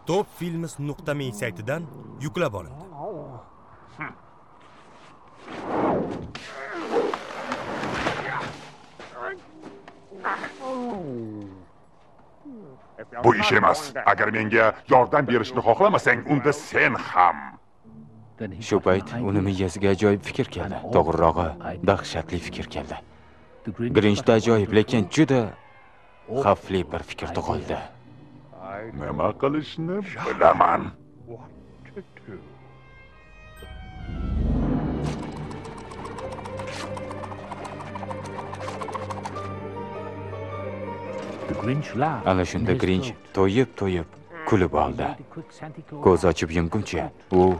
topfilms nuqta me saytidan yuklab olindi. Bu ish emas. Agar menga yordam berishni xohlamasang unda sen ham. Shu payt uni miyasiga ajoyib fikr keldi. To'g'rirog'i dahshatli fikr keldi. Grinchda ajoyib lekin juda xavfli bir fikr tug'ildi nima qilishni bilaman ana shunda grinch. To'yib to'yib kulib oldi ko'z ochib yumguncha u.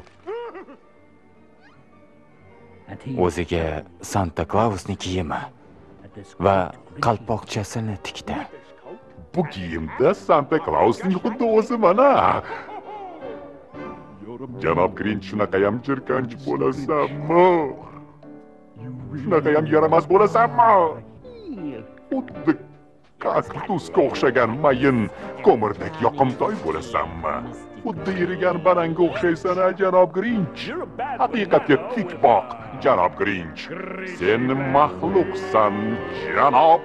O'ziga santa klausni kiyimi va qalpoqchasini tikdi. Bu kiyimda santa klausning xuddi o'zi mana. Janob grinch shunaqayam jirkanch bo'lasanmi? Shunaqayam yaramas bo'lasanmi? Xuddi kaktusga o'xshagan mayin ko'mirdek yoqimtoy bo'lasanmi xuddi irigan baranga o'xshaysan a janob grinch haqiqatga tik boq janob grinch sen maxluqsan janob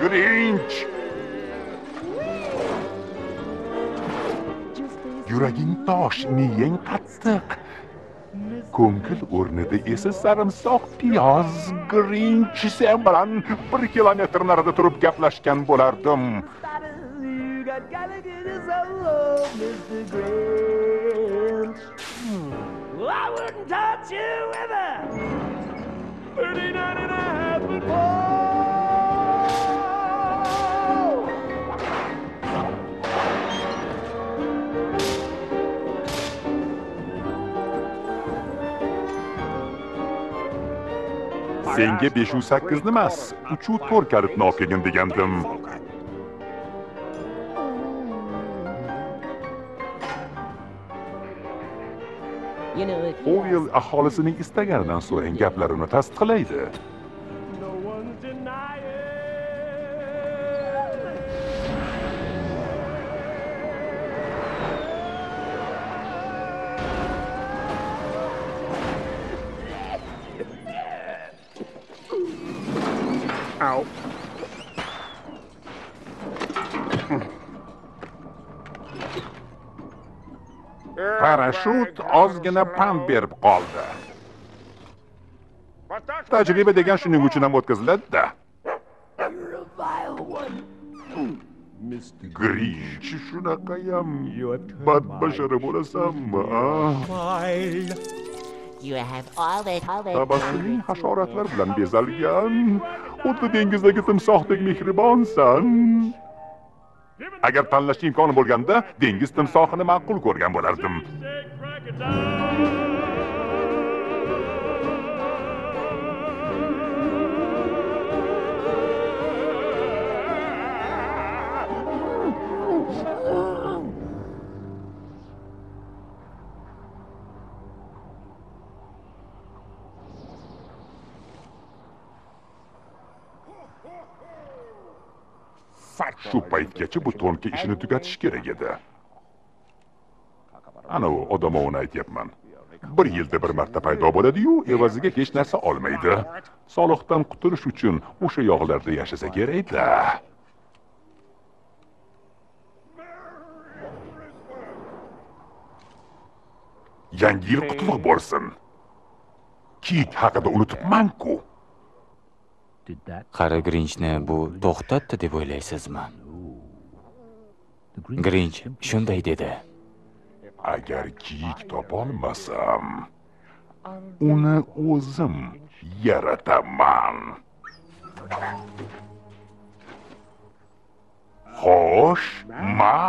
grinch yuraging tosh miyang qattiq. Ko'ngil o'rnida esa sarimsoq piyoz grinch sen bilan bir kilometr narida turib gaplashgan bo'lardim. I wouldn't touch you with a 39 and a half foot senga beshu sakkizni emas uchu to'rt kalitni olib kelgin degandim Ovel aholisining istaganidan so'ng gaplarini tasdiqlaydi. Ow. Parashut ozgina pand berib qoldi. Tajriba degan shuning uchun ham o'tkaziladi-da. Grinch shunaqayam badbashara bo'lasanmi, a? Tabassuming hasharotlar bilan bezalgan, xuddi dengizdagi timsohdek mehribonsan. agar tanlashga imkoni bo'lganda dengiz timsohini ma'qul ko'rgan bo'lardim shu paytgacha bu to'nka ishini tugatish kerak edi. Anavi odamovini aytyapman. Bir yilda bir marta paydo bo'ladiyu evaziga hech narsa olmaydi. Soliqdan qutulish uchun o'sha yog'larda yashasa kerakda. Yangi yil qutlug' bo'lsin. Kiyik haqida unutibman-ku. Qari grinchni bu to'xtatdi deb o'ylaysizmi? Grinch shunday dedi. Agar kiyik topolmasam uni o'zim yarataman. Xo'sh maks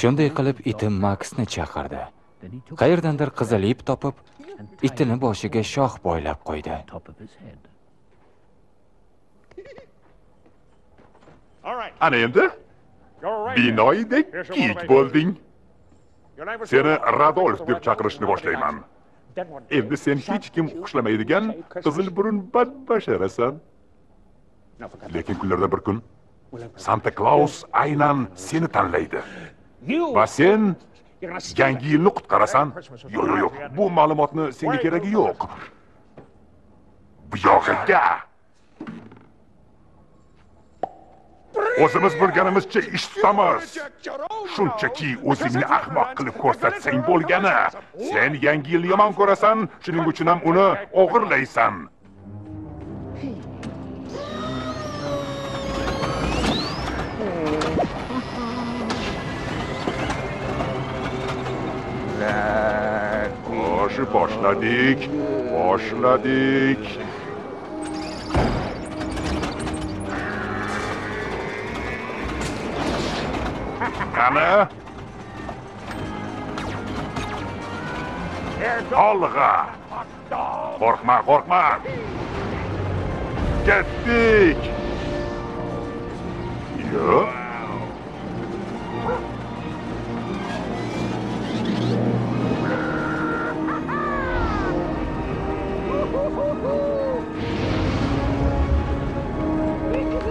shunday qilib iti maksni chaqirdi qayerdandir qizil ip topib itini boshiga shox boylab qo'ydi. Ana endi binoyidek kiyik bo'lding. Seni radolf deb chaqirishni boshlayman. Endi sen hech kim xushlamaydigan qizil burun badbasharasan lekin kunlardan bir kun santa klaus aynan seni tanlaydi. Va sen yangi yilni qutqarasan? Yo'q yo'q yo'q. Bu ma'lumotni senga keragi yo'q. Bu yog'iga o'zimiz bilganimizcha ish tutamiz shunchaki o'zingni ahmoq qilib ko'rsatsang bo'lgani. Sen yangi yilni yomon ko'rasan. Shuning uchun ham uni o'g'irlaysan Boshi boshladik, boshladik. Qani? Olg'a. Qo'rqma, qo'rqma. Ketdik. Yo'q.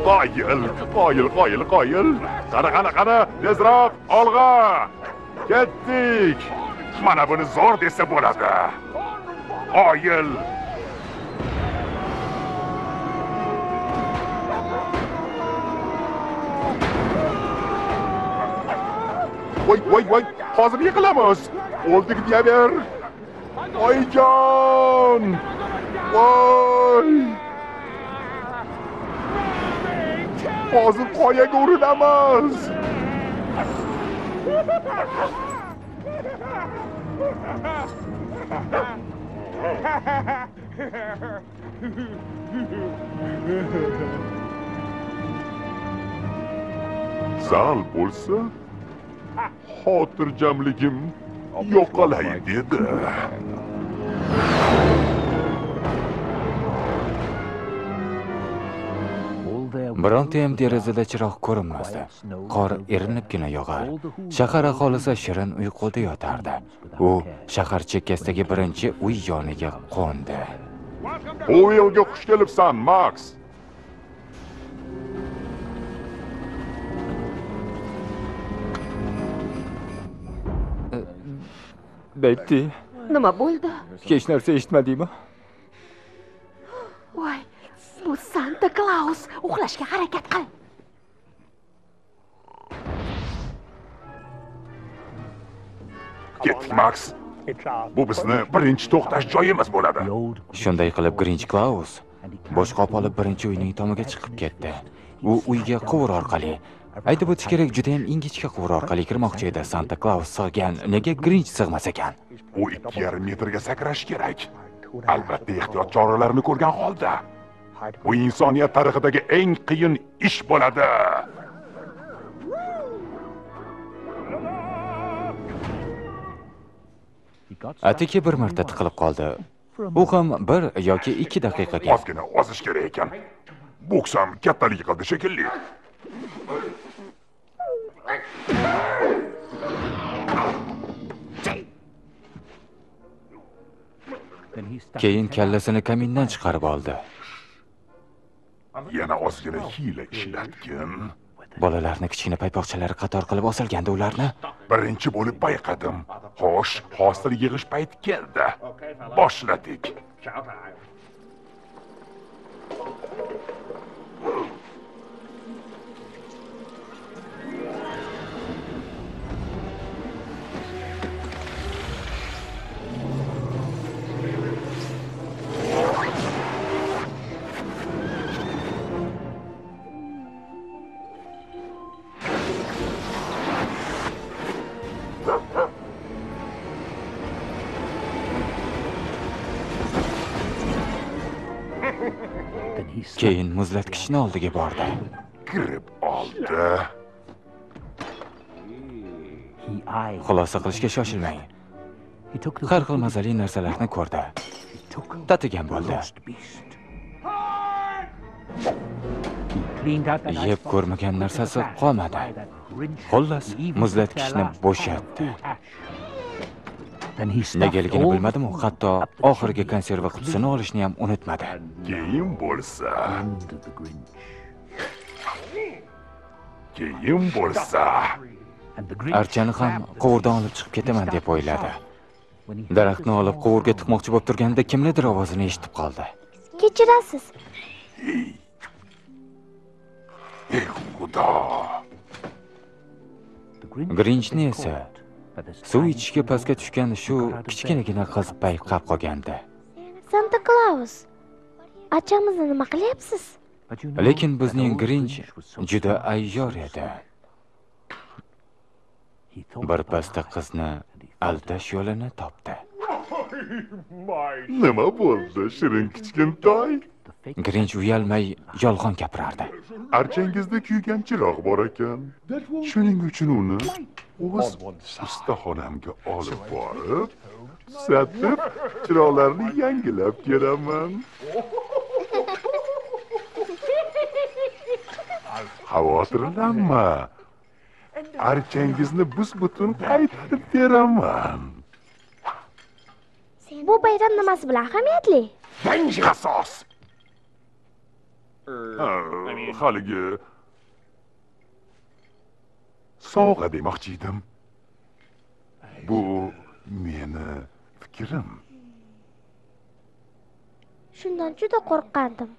Qoyil, qoyil, qoyil, qoyil. Qani, qani, qani, tezroq, olg'a. Ketdik. Mana buni zo'r desa bo'ladi. Qoyil. Voy, voy, voy, hozir yiqilamiz. O'ldik deyaver. Oyijon! Voy! hozir qoyaga urinamiz sal bo'lsa? Xotirjamligim yo'qolay dedi. Birontayam derazada chiroq ko'rinmasdi. Qor erinibgina yog'ar. Shahar aholisi shirin uyquda yotardi. U shahar chekkasidagi birinchi uy yoniga qo'ndi. Bu yilga xush kelibsan maks betti nima bo'ldi? Hech narsa eshitmadingmi voy bu santa klaus uxlashga harakat qil ketdik maks bu bizni birinchi to'xtash joyimiz bo'ladi shunday qilib grinch klaus. Bosh qop olib birinchi uyning tomiga chiqib ketdi u uyga quvur orqali aytib o'tish kerak judayam ingichka quvur orqali kirmoqchi edi santa klaus sig'gan nega grinch sig'mas ekan u ikki yarim metrga sakrash kerak albatta ehtiyot choralarini ko'rgan holda bu insoniyat tarixidagi eng qiyin ish bo'ladi. Atigi bir marta tiqilib qoldi. U ham bir yoki ikki daqiqaga ozgina ozish kerak ekan. Bo'ksam kattalik qildi shekilli. Keyin kallasini kamindan chiqarib oldi yana ozgina hiyla ishlatgin. Bolalarni kichkina paypoqchalari qator qilib osilganda ularni. Birinchi bo'lib payqadim xo'sh hosil yig'ish payti keldi. Boshladik keyin muzlatkichni oldiga bordi. Kirib oldi. Xulosa qilishga shoshilmang. Har xil mazali narsalarni ko'rdi. Tatigan bo'ldi. Yeb ko'rmagan narsasi qolmadi. xullas muzlatkichni bo'shatdi negaligini bilmadimu hatto oxirgi konserva qutisini olishni ham unutmadi. Keyin bo'lsa. Keyin bo'lsa. Archani ham quvurdan olib chiqib ketaman deb o'yladi. daraxtni olib quvurga tiqmoqchi bo'lib turganida kimnidir ovozini eshitib qoldi. Kechirasiz. Ey xudo. Grinchni esa suv ichishga pastga tushgan shu kichkinagina qiz payqab qolgandi santa klaus achamizni nima qilyapsiz lekin bizning grinch juda ayyor edi birpasda qizni aldash yo'lini topdi nima bo'ldi? Shirin kichkintoy grinch uyalmay yolg'on gapirardi. Archangizda kuygan chiroq bor ekan. Shuning uchun uni o'z ustaxonamga olib borib tuzatib chiroqlarni yangilab kelaman. Xavotirlanma archangizni bus butun qaytarib beraman bu bayram nimasi bilan ahamiyatli. Qasos Ha, haligi. Sovg'a demoqchi edim bu meni fikrim. Shundan juda qo'rqqandim.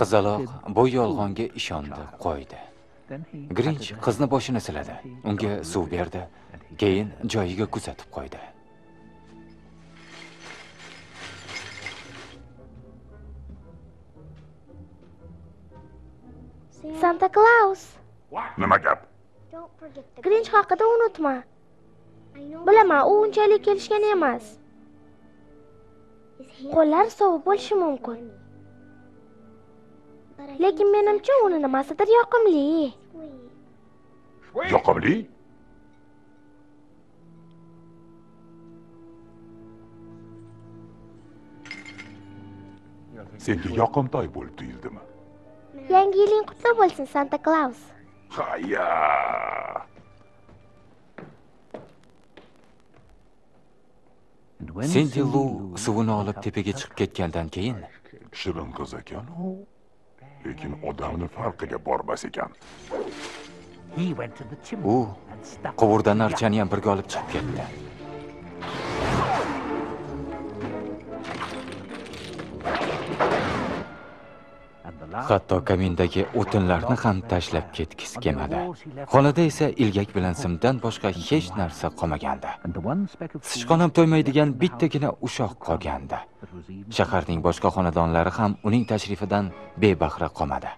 Qizaloq bu yolg'onga ishondi qo'ydi. Grinch qizni boshini siladi. Unga suv berdi. Keyin joyiga kuzatib qo'ydi santa klaus nima gap grinch haqida unutma. Bilaman u unchalik kelishgan emas. Qo'llar sovib bo'lishi mumkin. Lekin menimcha uni nimasidir yoqimli. Yoqimli? Senga yoqimtoy bo'lib tuyuldimi yangi yiling qutlug' bo'lsin santa klaus haya sendi lu suvini olib tepaga chiqib ketgandan keyin shirin qiz ekan u lekin odamni farqiga bormas ekan u quvurdan archani ham birga olib chiqib ketdi hatto kamindagi o'tinlarni ham tashlab ketgisi kelmadi. Xonada esa ilgak bilan simdan boshqa hech narsa qolmagandi. Sichqon ham to'ymaydigan bittagina ushoq qolgandi. Shaharning boshqa xonadonlari ham uning tashrifidan bebahra qolmadi.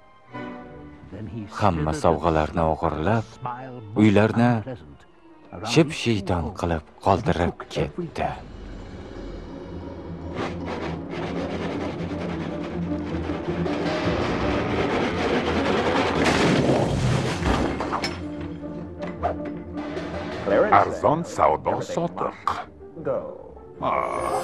Hamma sovg'alarni o'g'irlab uylarni ship shiydon qilib qoldirib ketdi. Arzon savdo sotiq Ah.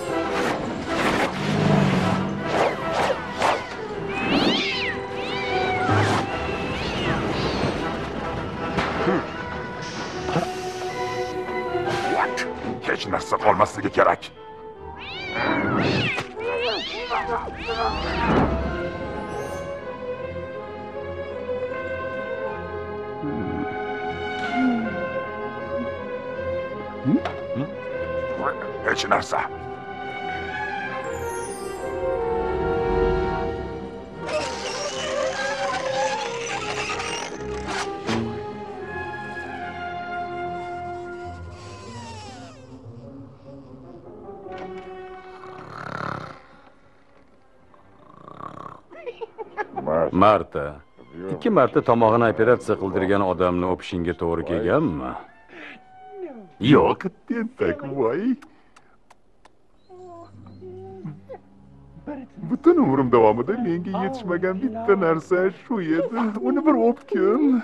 hech narsa qolmasligi kerak hech narsa marta ikki marta tomog'ini operatsiya qildirgan odamni o'pishingga to'g'ri kelganmi yo'q tentak voy butun umrim davomida menga yetishmagan bitta narsa shu edi uni bir o'pgin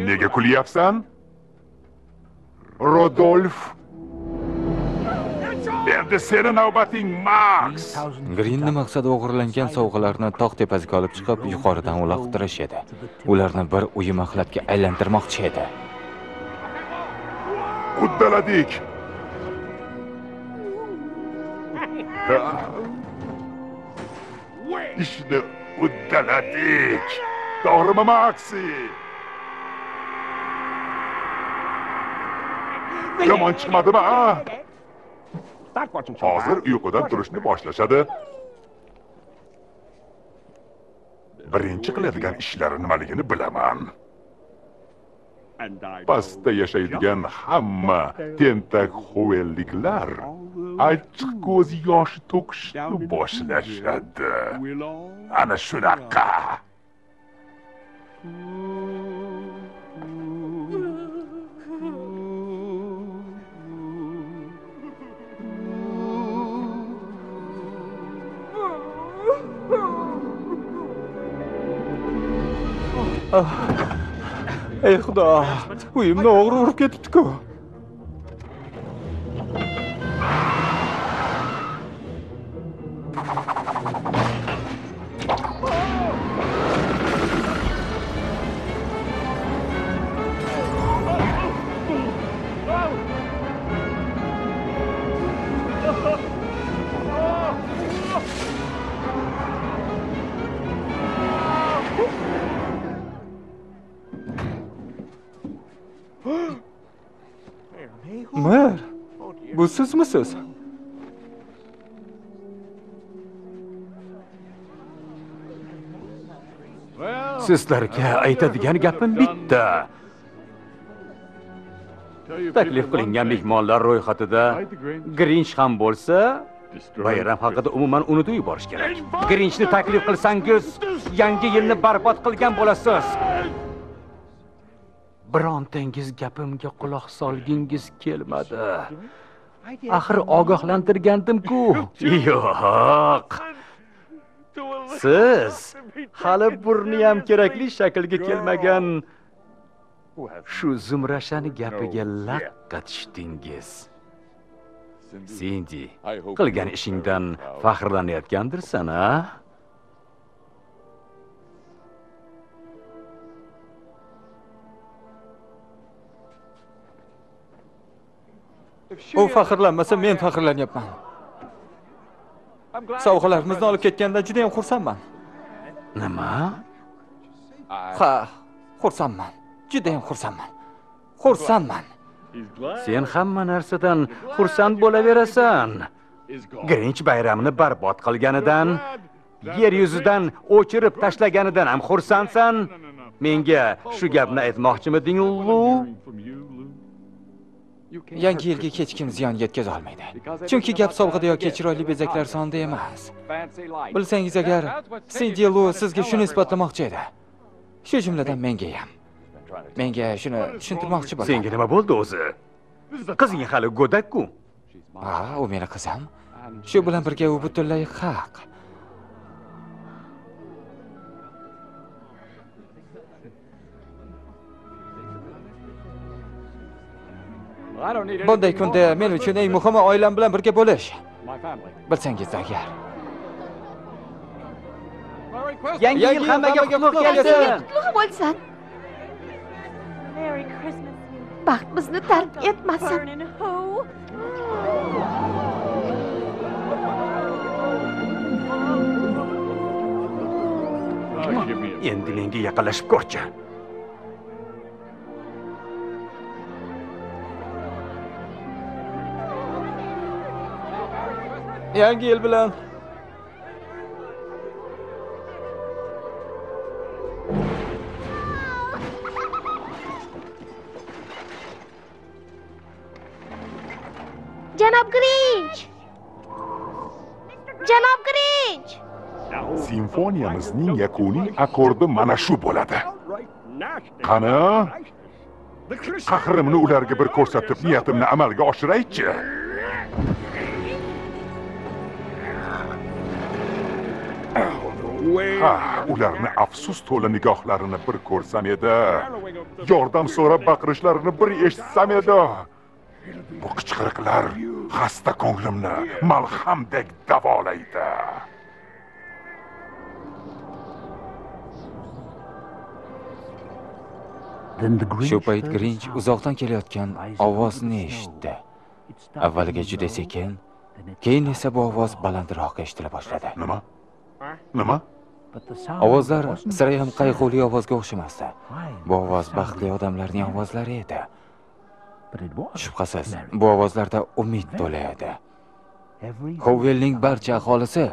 sen nega kulyapsan rodolf. Endi seni navbating maks grinni maqsadi o'g'irlangan sovg'alarni tog' tepasiga olib chiqib yuqoridan uloqtirish edi. Ularni bir uyi maxlatga aylantirmoqchi edi. Uddaladik. Ishni uddaladik. To'g'rimi maksi yomon chiqmadimi a hozir uyqudan turishni boshlashadi birinchi qiladigan ishlari nimaligini bilaman pastda yashaydigan hamma tentak xuvelliklar achchiq ko'z yoshi to'kishni boshlashadi ana shunaqa ey xudo uyimni o'g'ri urib ketibdi-ku mer bu sizmisiz sizlarga aytadigan gapim bitta taklif qilingan mehmonlar ro'yxatida grinch ham bo'lsa bayram haqida umuman unutib yuborish kerak grinchni taklif qilsangiz yangi yilni barbod qilgan bo'lasiz birontangiz gapimga quloq solgingiz kelmadi axir ogohlantirgandim-ku? Yo'q. Siz hali burni ham kerakli shaklga kelmagan shu zumrashani gapiga laqqa tushdingiz sindi qilgan ishingdan faxrlanayotgandirsan a u faxrlanmasa men faxrlanyapman. Sovg'alarimizni olib ketganidan juda ham xursandman. Nima? Ha xursandman juda ham xursandman. Xursandman. Sen hamma narsadan xursand bo'laverasan. Grinch bayramini barbod qilganidan yer yuzidan o'chirib tashlaganidan ham xursandsan. Menga shu gapni aytmoqchimiding lu yangi yilga hech kim ziyon yetkaza olmaydi. Chunki gap sovg'ada yoki chiroyli bezaklar sonida emas. Bilsangiz agar sindi lu sizga shuni isbotlamoqchi edi. Shu jumladan menga ham. Menga shuni tushuntirmoqchi bo'ldi senga nima bo'ldi o'zi? Qizing hali go'dakku. Ha u meni qizim. Shu bilan birga u butunlay haq bunday kunda men uchun eng muhimi oilam bilan birga bo'lish. Bilsangiz agar. Yangi yil hammaga qutlug' kelsin. qutlug' bo'lsin. Baxt bizni tark etmasin. endi menga yaqinlashib ko'rchi yangi yil bilan. Janob grinch! Janob grinch! Simfoniyamizning yakuniy akkordi mana shu bo'ladi. Qani? Qahrimni ularga bir ko'rsatib niyatimni amalga oshiraychi ha ularni afsus to'la nigohlarini bir ko'rsam edi. Yordam so'rab baqirishlarini bir eshitsam edi. Bu qichqiriqlar xasta ko'nglimni malhamdek davolaydi. Shu payt grinch uzoqdan kelayotgan ovozni eshitdi. Avvaliga juda sekin keyin esa bu ovoz balandroq eshitila boshladi. Nima? Nima ovozlar sirayam qayg'uli ovozga o'xshamasdi. Bu ovoz baxtli odamlarning ovozlari edi. Shubhasiz bu ovozlarda umid to'la edi hovvelning barcha aholisi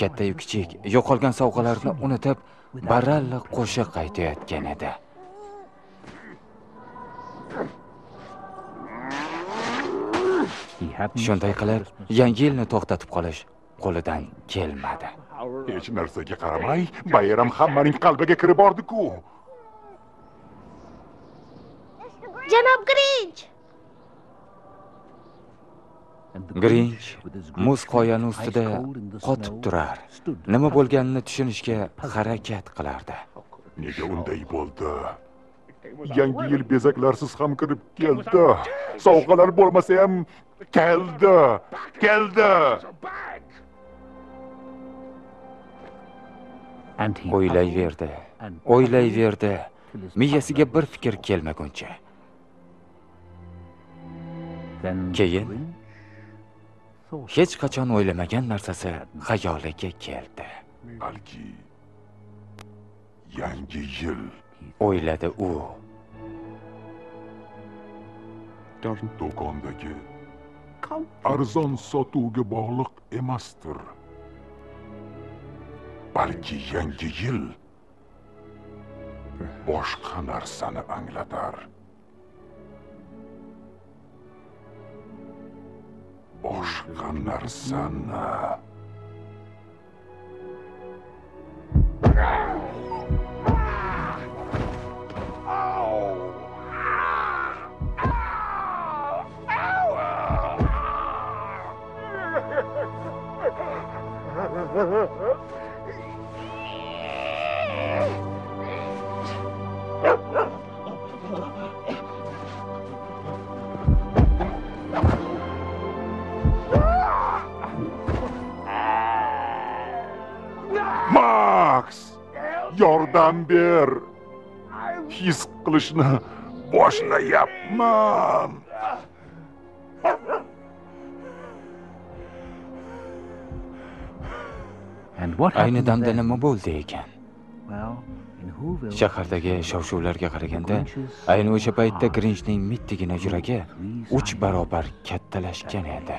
kattayu kichik yo'qolgan sovg'alarni unutib baralla qo'shiq aytayotgan edi. Shunday qilib yangi yilni to'xtatib qolish qo'lidan kelmadi. Hech narsaga qaramay bayram hammaning qalbiga kirib bordiku. Janob grinch! Grinch muz qoyani ustida qotib turar. Nima bo'lganini tushunishga harakat qilardi. Nega unday bo'ldi? Yangi yil bezaklarsiz ham kirib keldi. Sovg'alar bo'lmasa ham keldi. Keldi o'ylayverdi. O'ylayverdi. Miyasiga bir fikr kelmaguncha. Keyin hech qachon o'ylamagan narsasi xayoliga keldi. Balki yangi yil o'yladi u. Do'kondagi arzon sotuvga bog'liq emasdir balki yangi yil boshqa narsani anglatar. Boshqa narsani. *laughs* yordam ber. His qilishni boshlayapman ayni damda nima bo'ldi ekan. Shahardagi shov-shuvlarga qaraganda ayni o'sha paytda grinchning mittigina yuragi uch barobar kattalashgan edi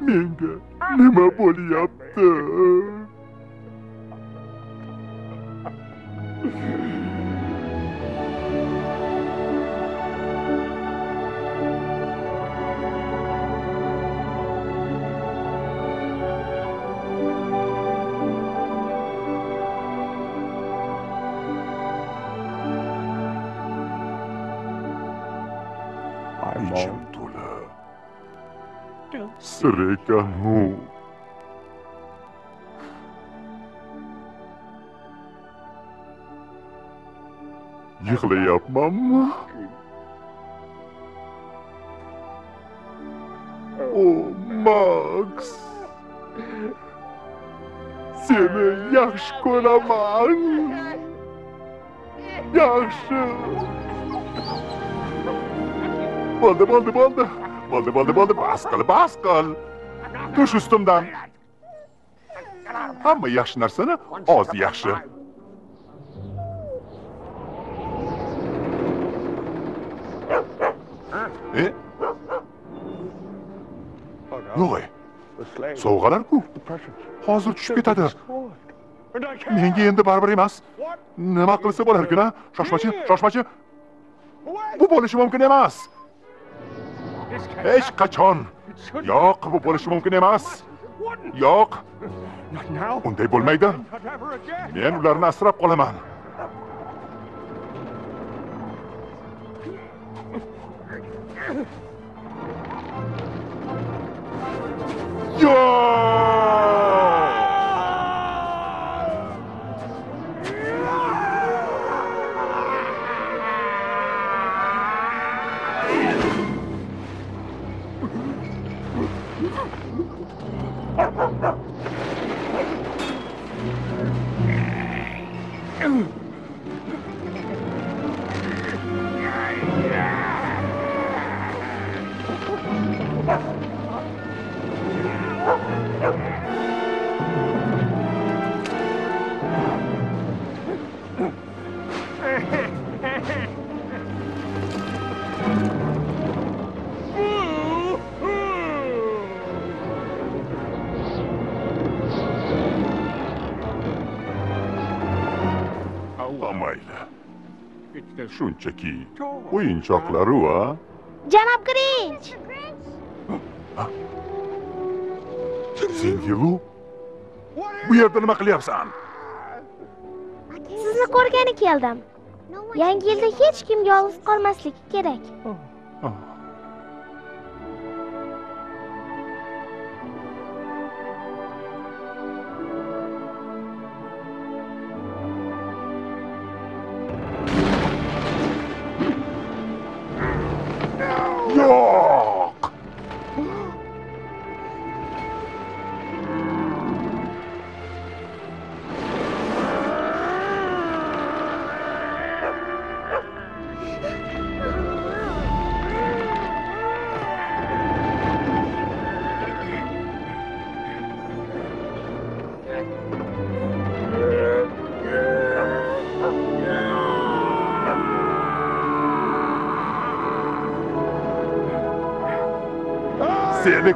menga nima sir ekanu yig'layapmanmi o maks seni yaxshi ko'raman. Yaxshi bo'ldi bo'ldi bo'ldi bo'ldi bo'ldi bo'ldi bas qil bas qil tush ustimdan hamma yaxshi narsani oz yaxshi e yo'g'ey sovg'alar-ku hozir tushib ketadi menga endi baribir emas. Nima qilsa bo'larkin a shoshmachi shoshmachi. Bu bo'lishi mumkin emas. Hech qachon. Yo'q bu bo'lishi mumkin emas. Yo'q. Unday bo'lmaydi. Men ularni asrab qolaman. Yo'q shunchaki o'yinchoqlaru a janob grinch! Sengilu bu yerda nima qilyapsan? Sizni ko'rgani keldim. Yangi yilda hech kim yolg'iz qolmasligi kerak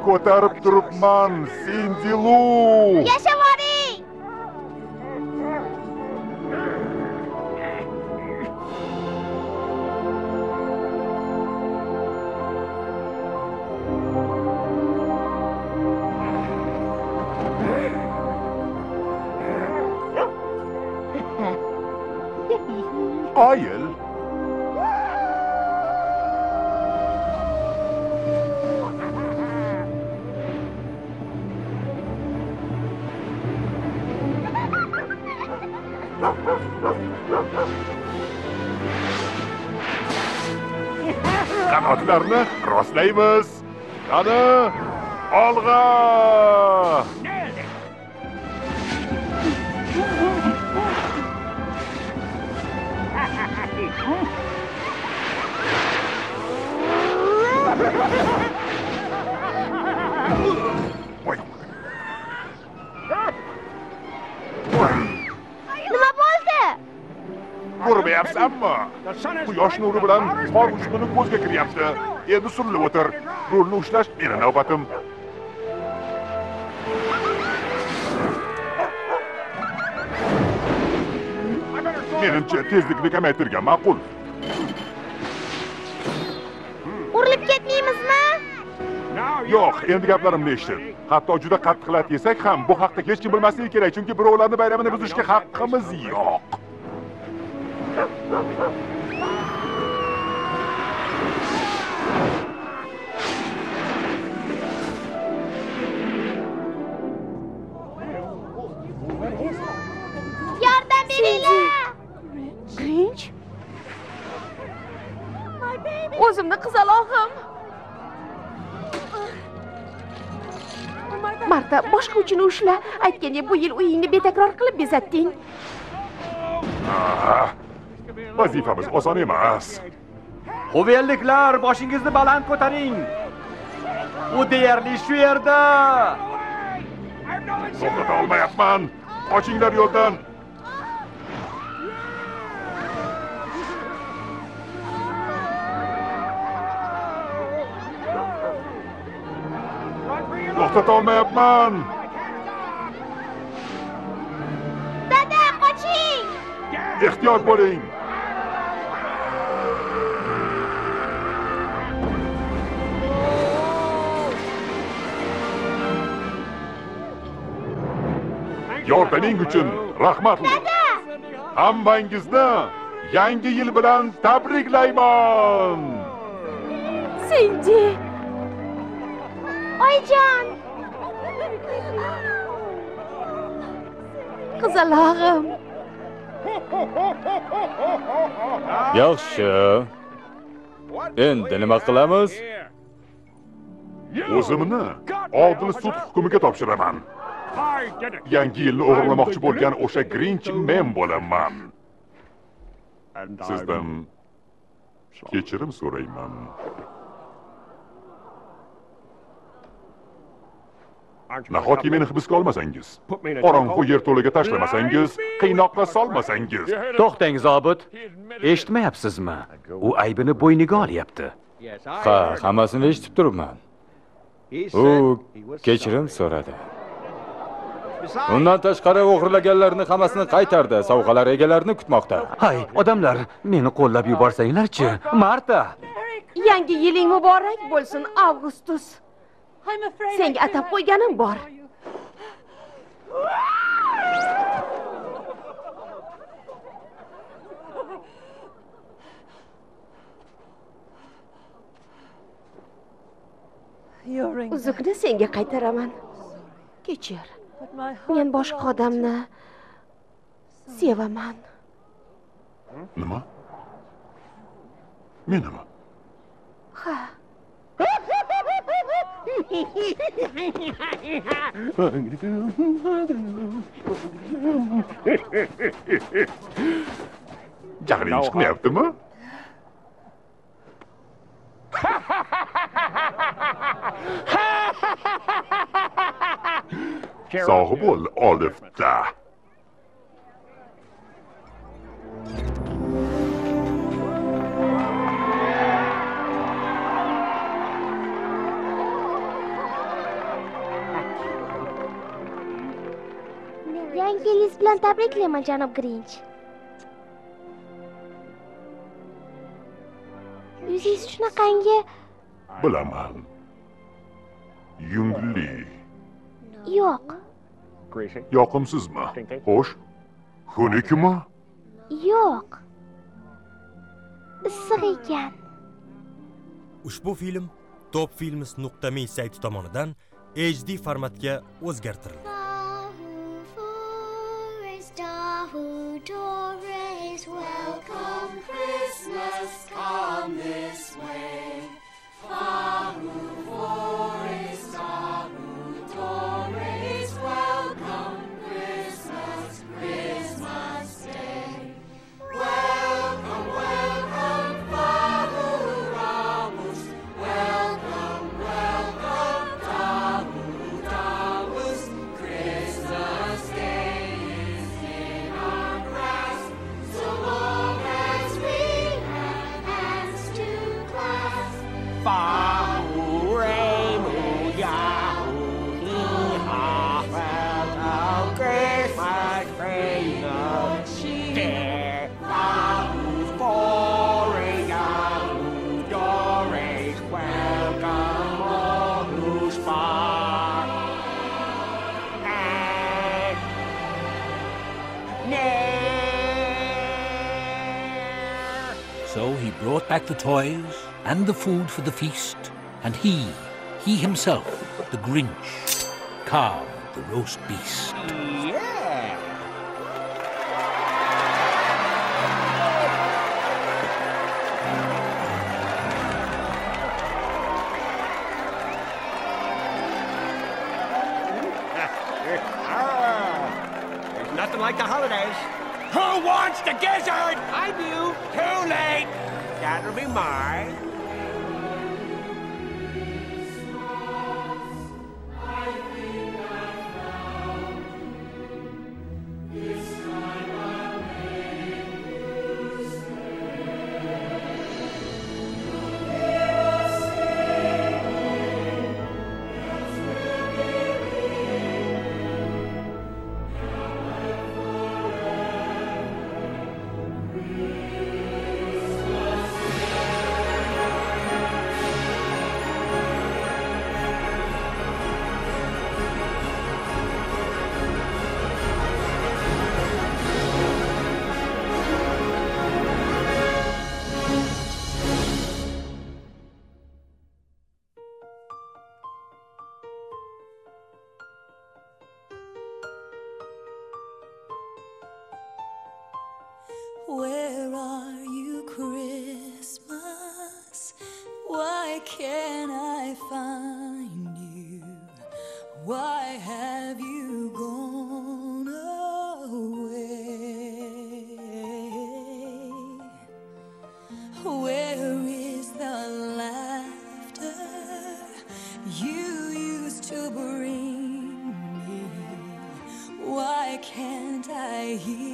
ko'tarib turibman sindilu uchquni ko'zga kiryapti. Endi surilib o'tir. Rulni ushlash meni navbatim. Menimcha tezlikni kamaytirgan ma'qul. Urilib ketmaymizmi? Yo'q endi gaplarimni eshit hatto juda qattiq lat yesak ham bu haqda hech kim bilmasligi kerak chunki birovlarni bayramini buzishga haqqimiz yo'q o'zimni qizalog'im marta boshqa uchini ushla. Aytgandek bu yil uyingni betakror qilib bezatding vazifamiz oson emas. Xuvelliklar, boshingizni baland ko'taring. U deyarli shu yerda. to'xtata olmayapman. Ochinglar yo'ldan to'xtata olmayapman dada qoching ehtiyot bo'ling yordaning uchun rahmat. Hammangizni yangi yil bilan tabriklayman. Sindi. oyijon qizalog'im Yaxshi. Endi nima qilamiz? o'zimni odil sud hukmiga topshiraman yangi yilni o'g'irlamoqchi bo'lgan o'sha grinch men bo'laman sizdan kechirim so'rayman nahotki meni hibsga olmasangiz qorong'u yerto'laga tashlamasangiz qiynoqqa solmasangiz To'xtang, zobit. Eshitmayapsizmi? U aybini bo'yniga olyapti. Ha, hammasini eshitib turibman. U kechirim so'radi. Undan tashqari o'g'irlaganlarni hammasini qaytardi. Sovg'alar egalarini kutmoqda. Hay, odamlar, meni qo'llab yuborsanglarchi. Marta, yangi yiling muborak bo'lsin avgustus senga atab qo'yganim bor. uzukni senga qaytaraman. Kechir. Men boshqa odamni sevaman. Nima? Menimi? Ha Jacqueline knäppte mig. Sahobol Alufta. yangi yilingiz bilan tabriklayman janob grinch. Yuzingiz shunaqangi? Bilaman. Yungli. Yo'q. Yoqimsizmi? Xo'sh. Xunukmi yo'q. Issiq ekan. Ushbu film Topfilms.me sayti tomonidan hd formatga o'zgartirildi. who Doris welcome Christmas come this way. Fahu for back the toys and the food for the feast, and he, he himself, the Grinch, carved the roast beast. 买。you used to bring me. Why can't I hear?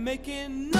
making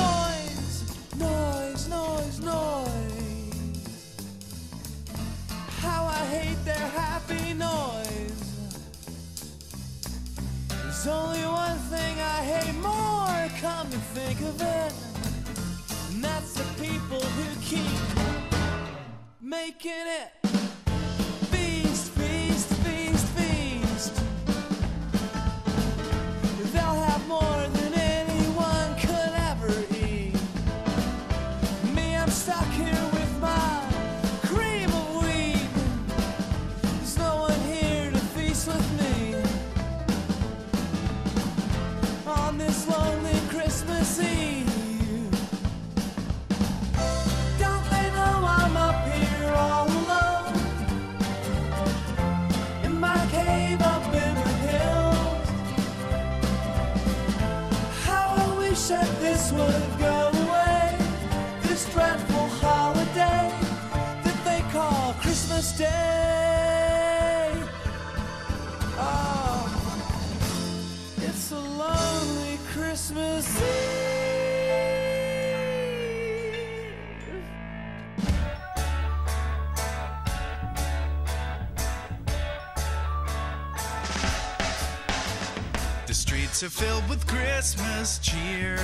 streets are filled with Christmas cheer.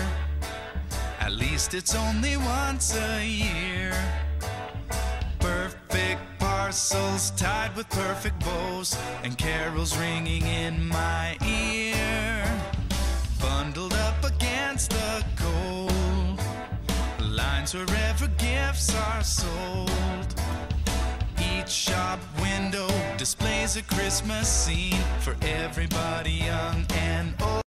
At least it's only once a year. Perfect parcels tied with perfect bows, and carols ringing in my ear. Bundled up against the cold, lines wherever gifts are sold. Each shop window displays a Christmas scene for everybody young and old.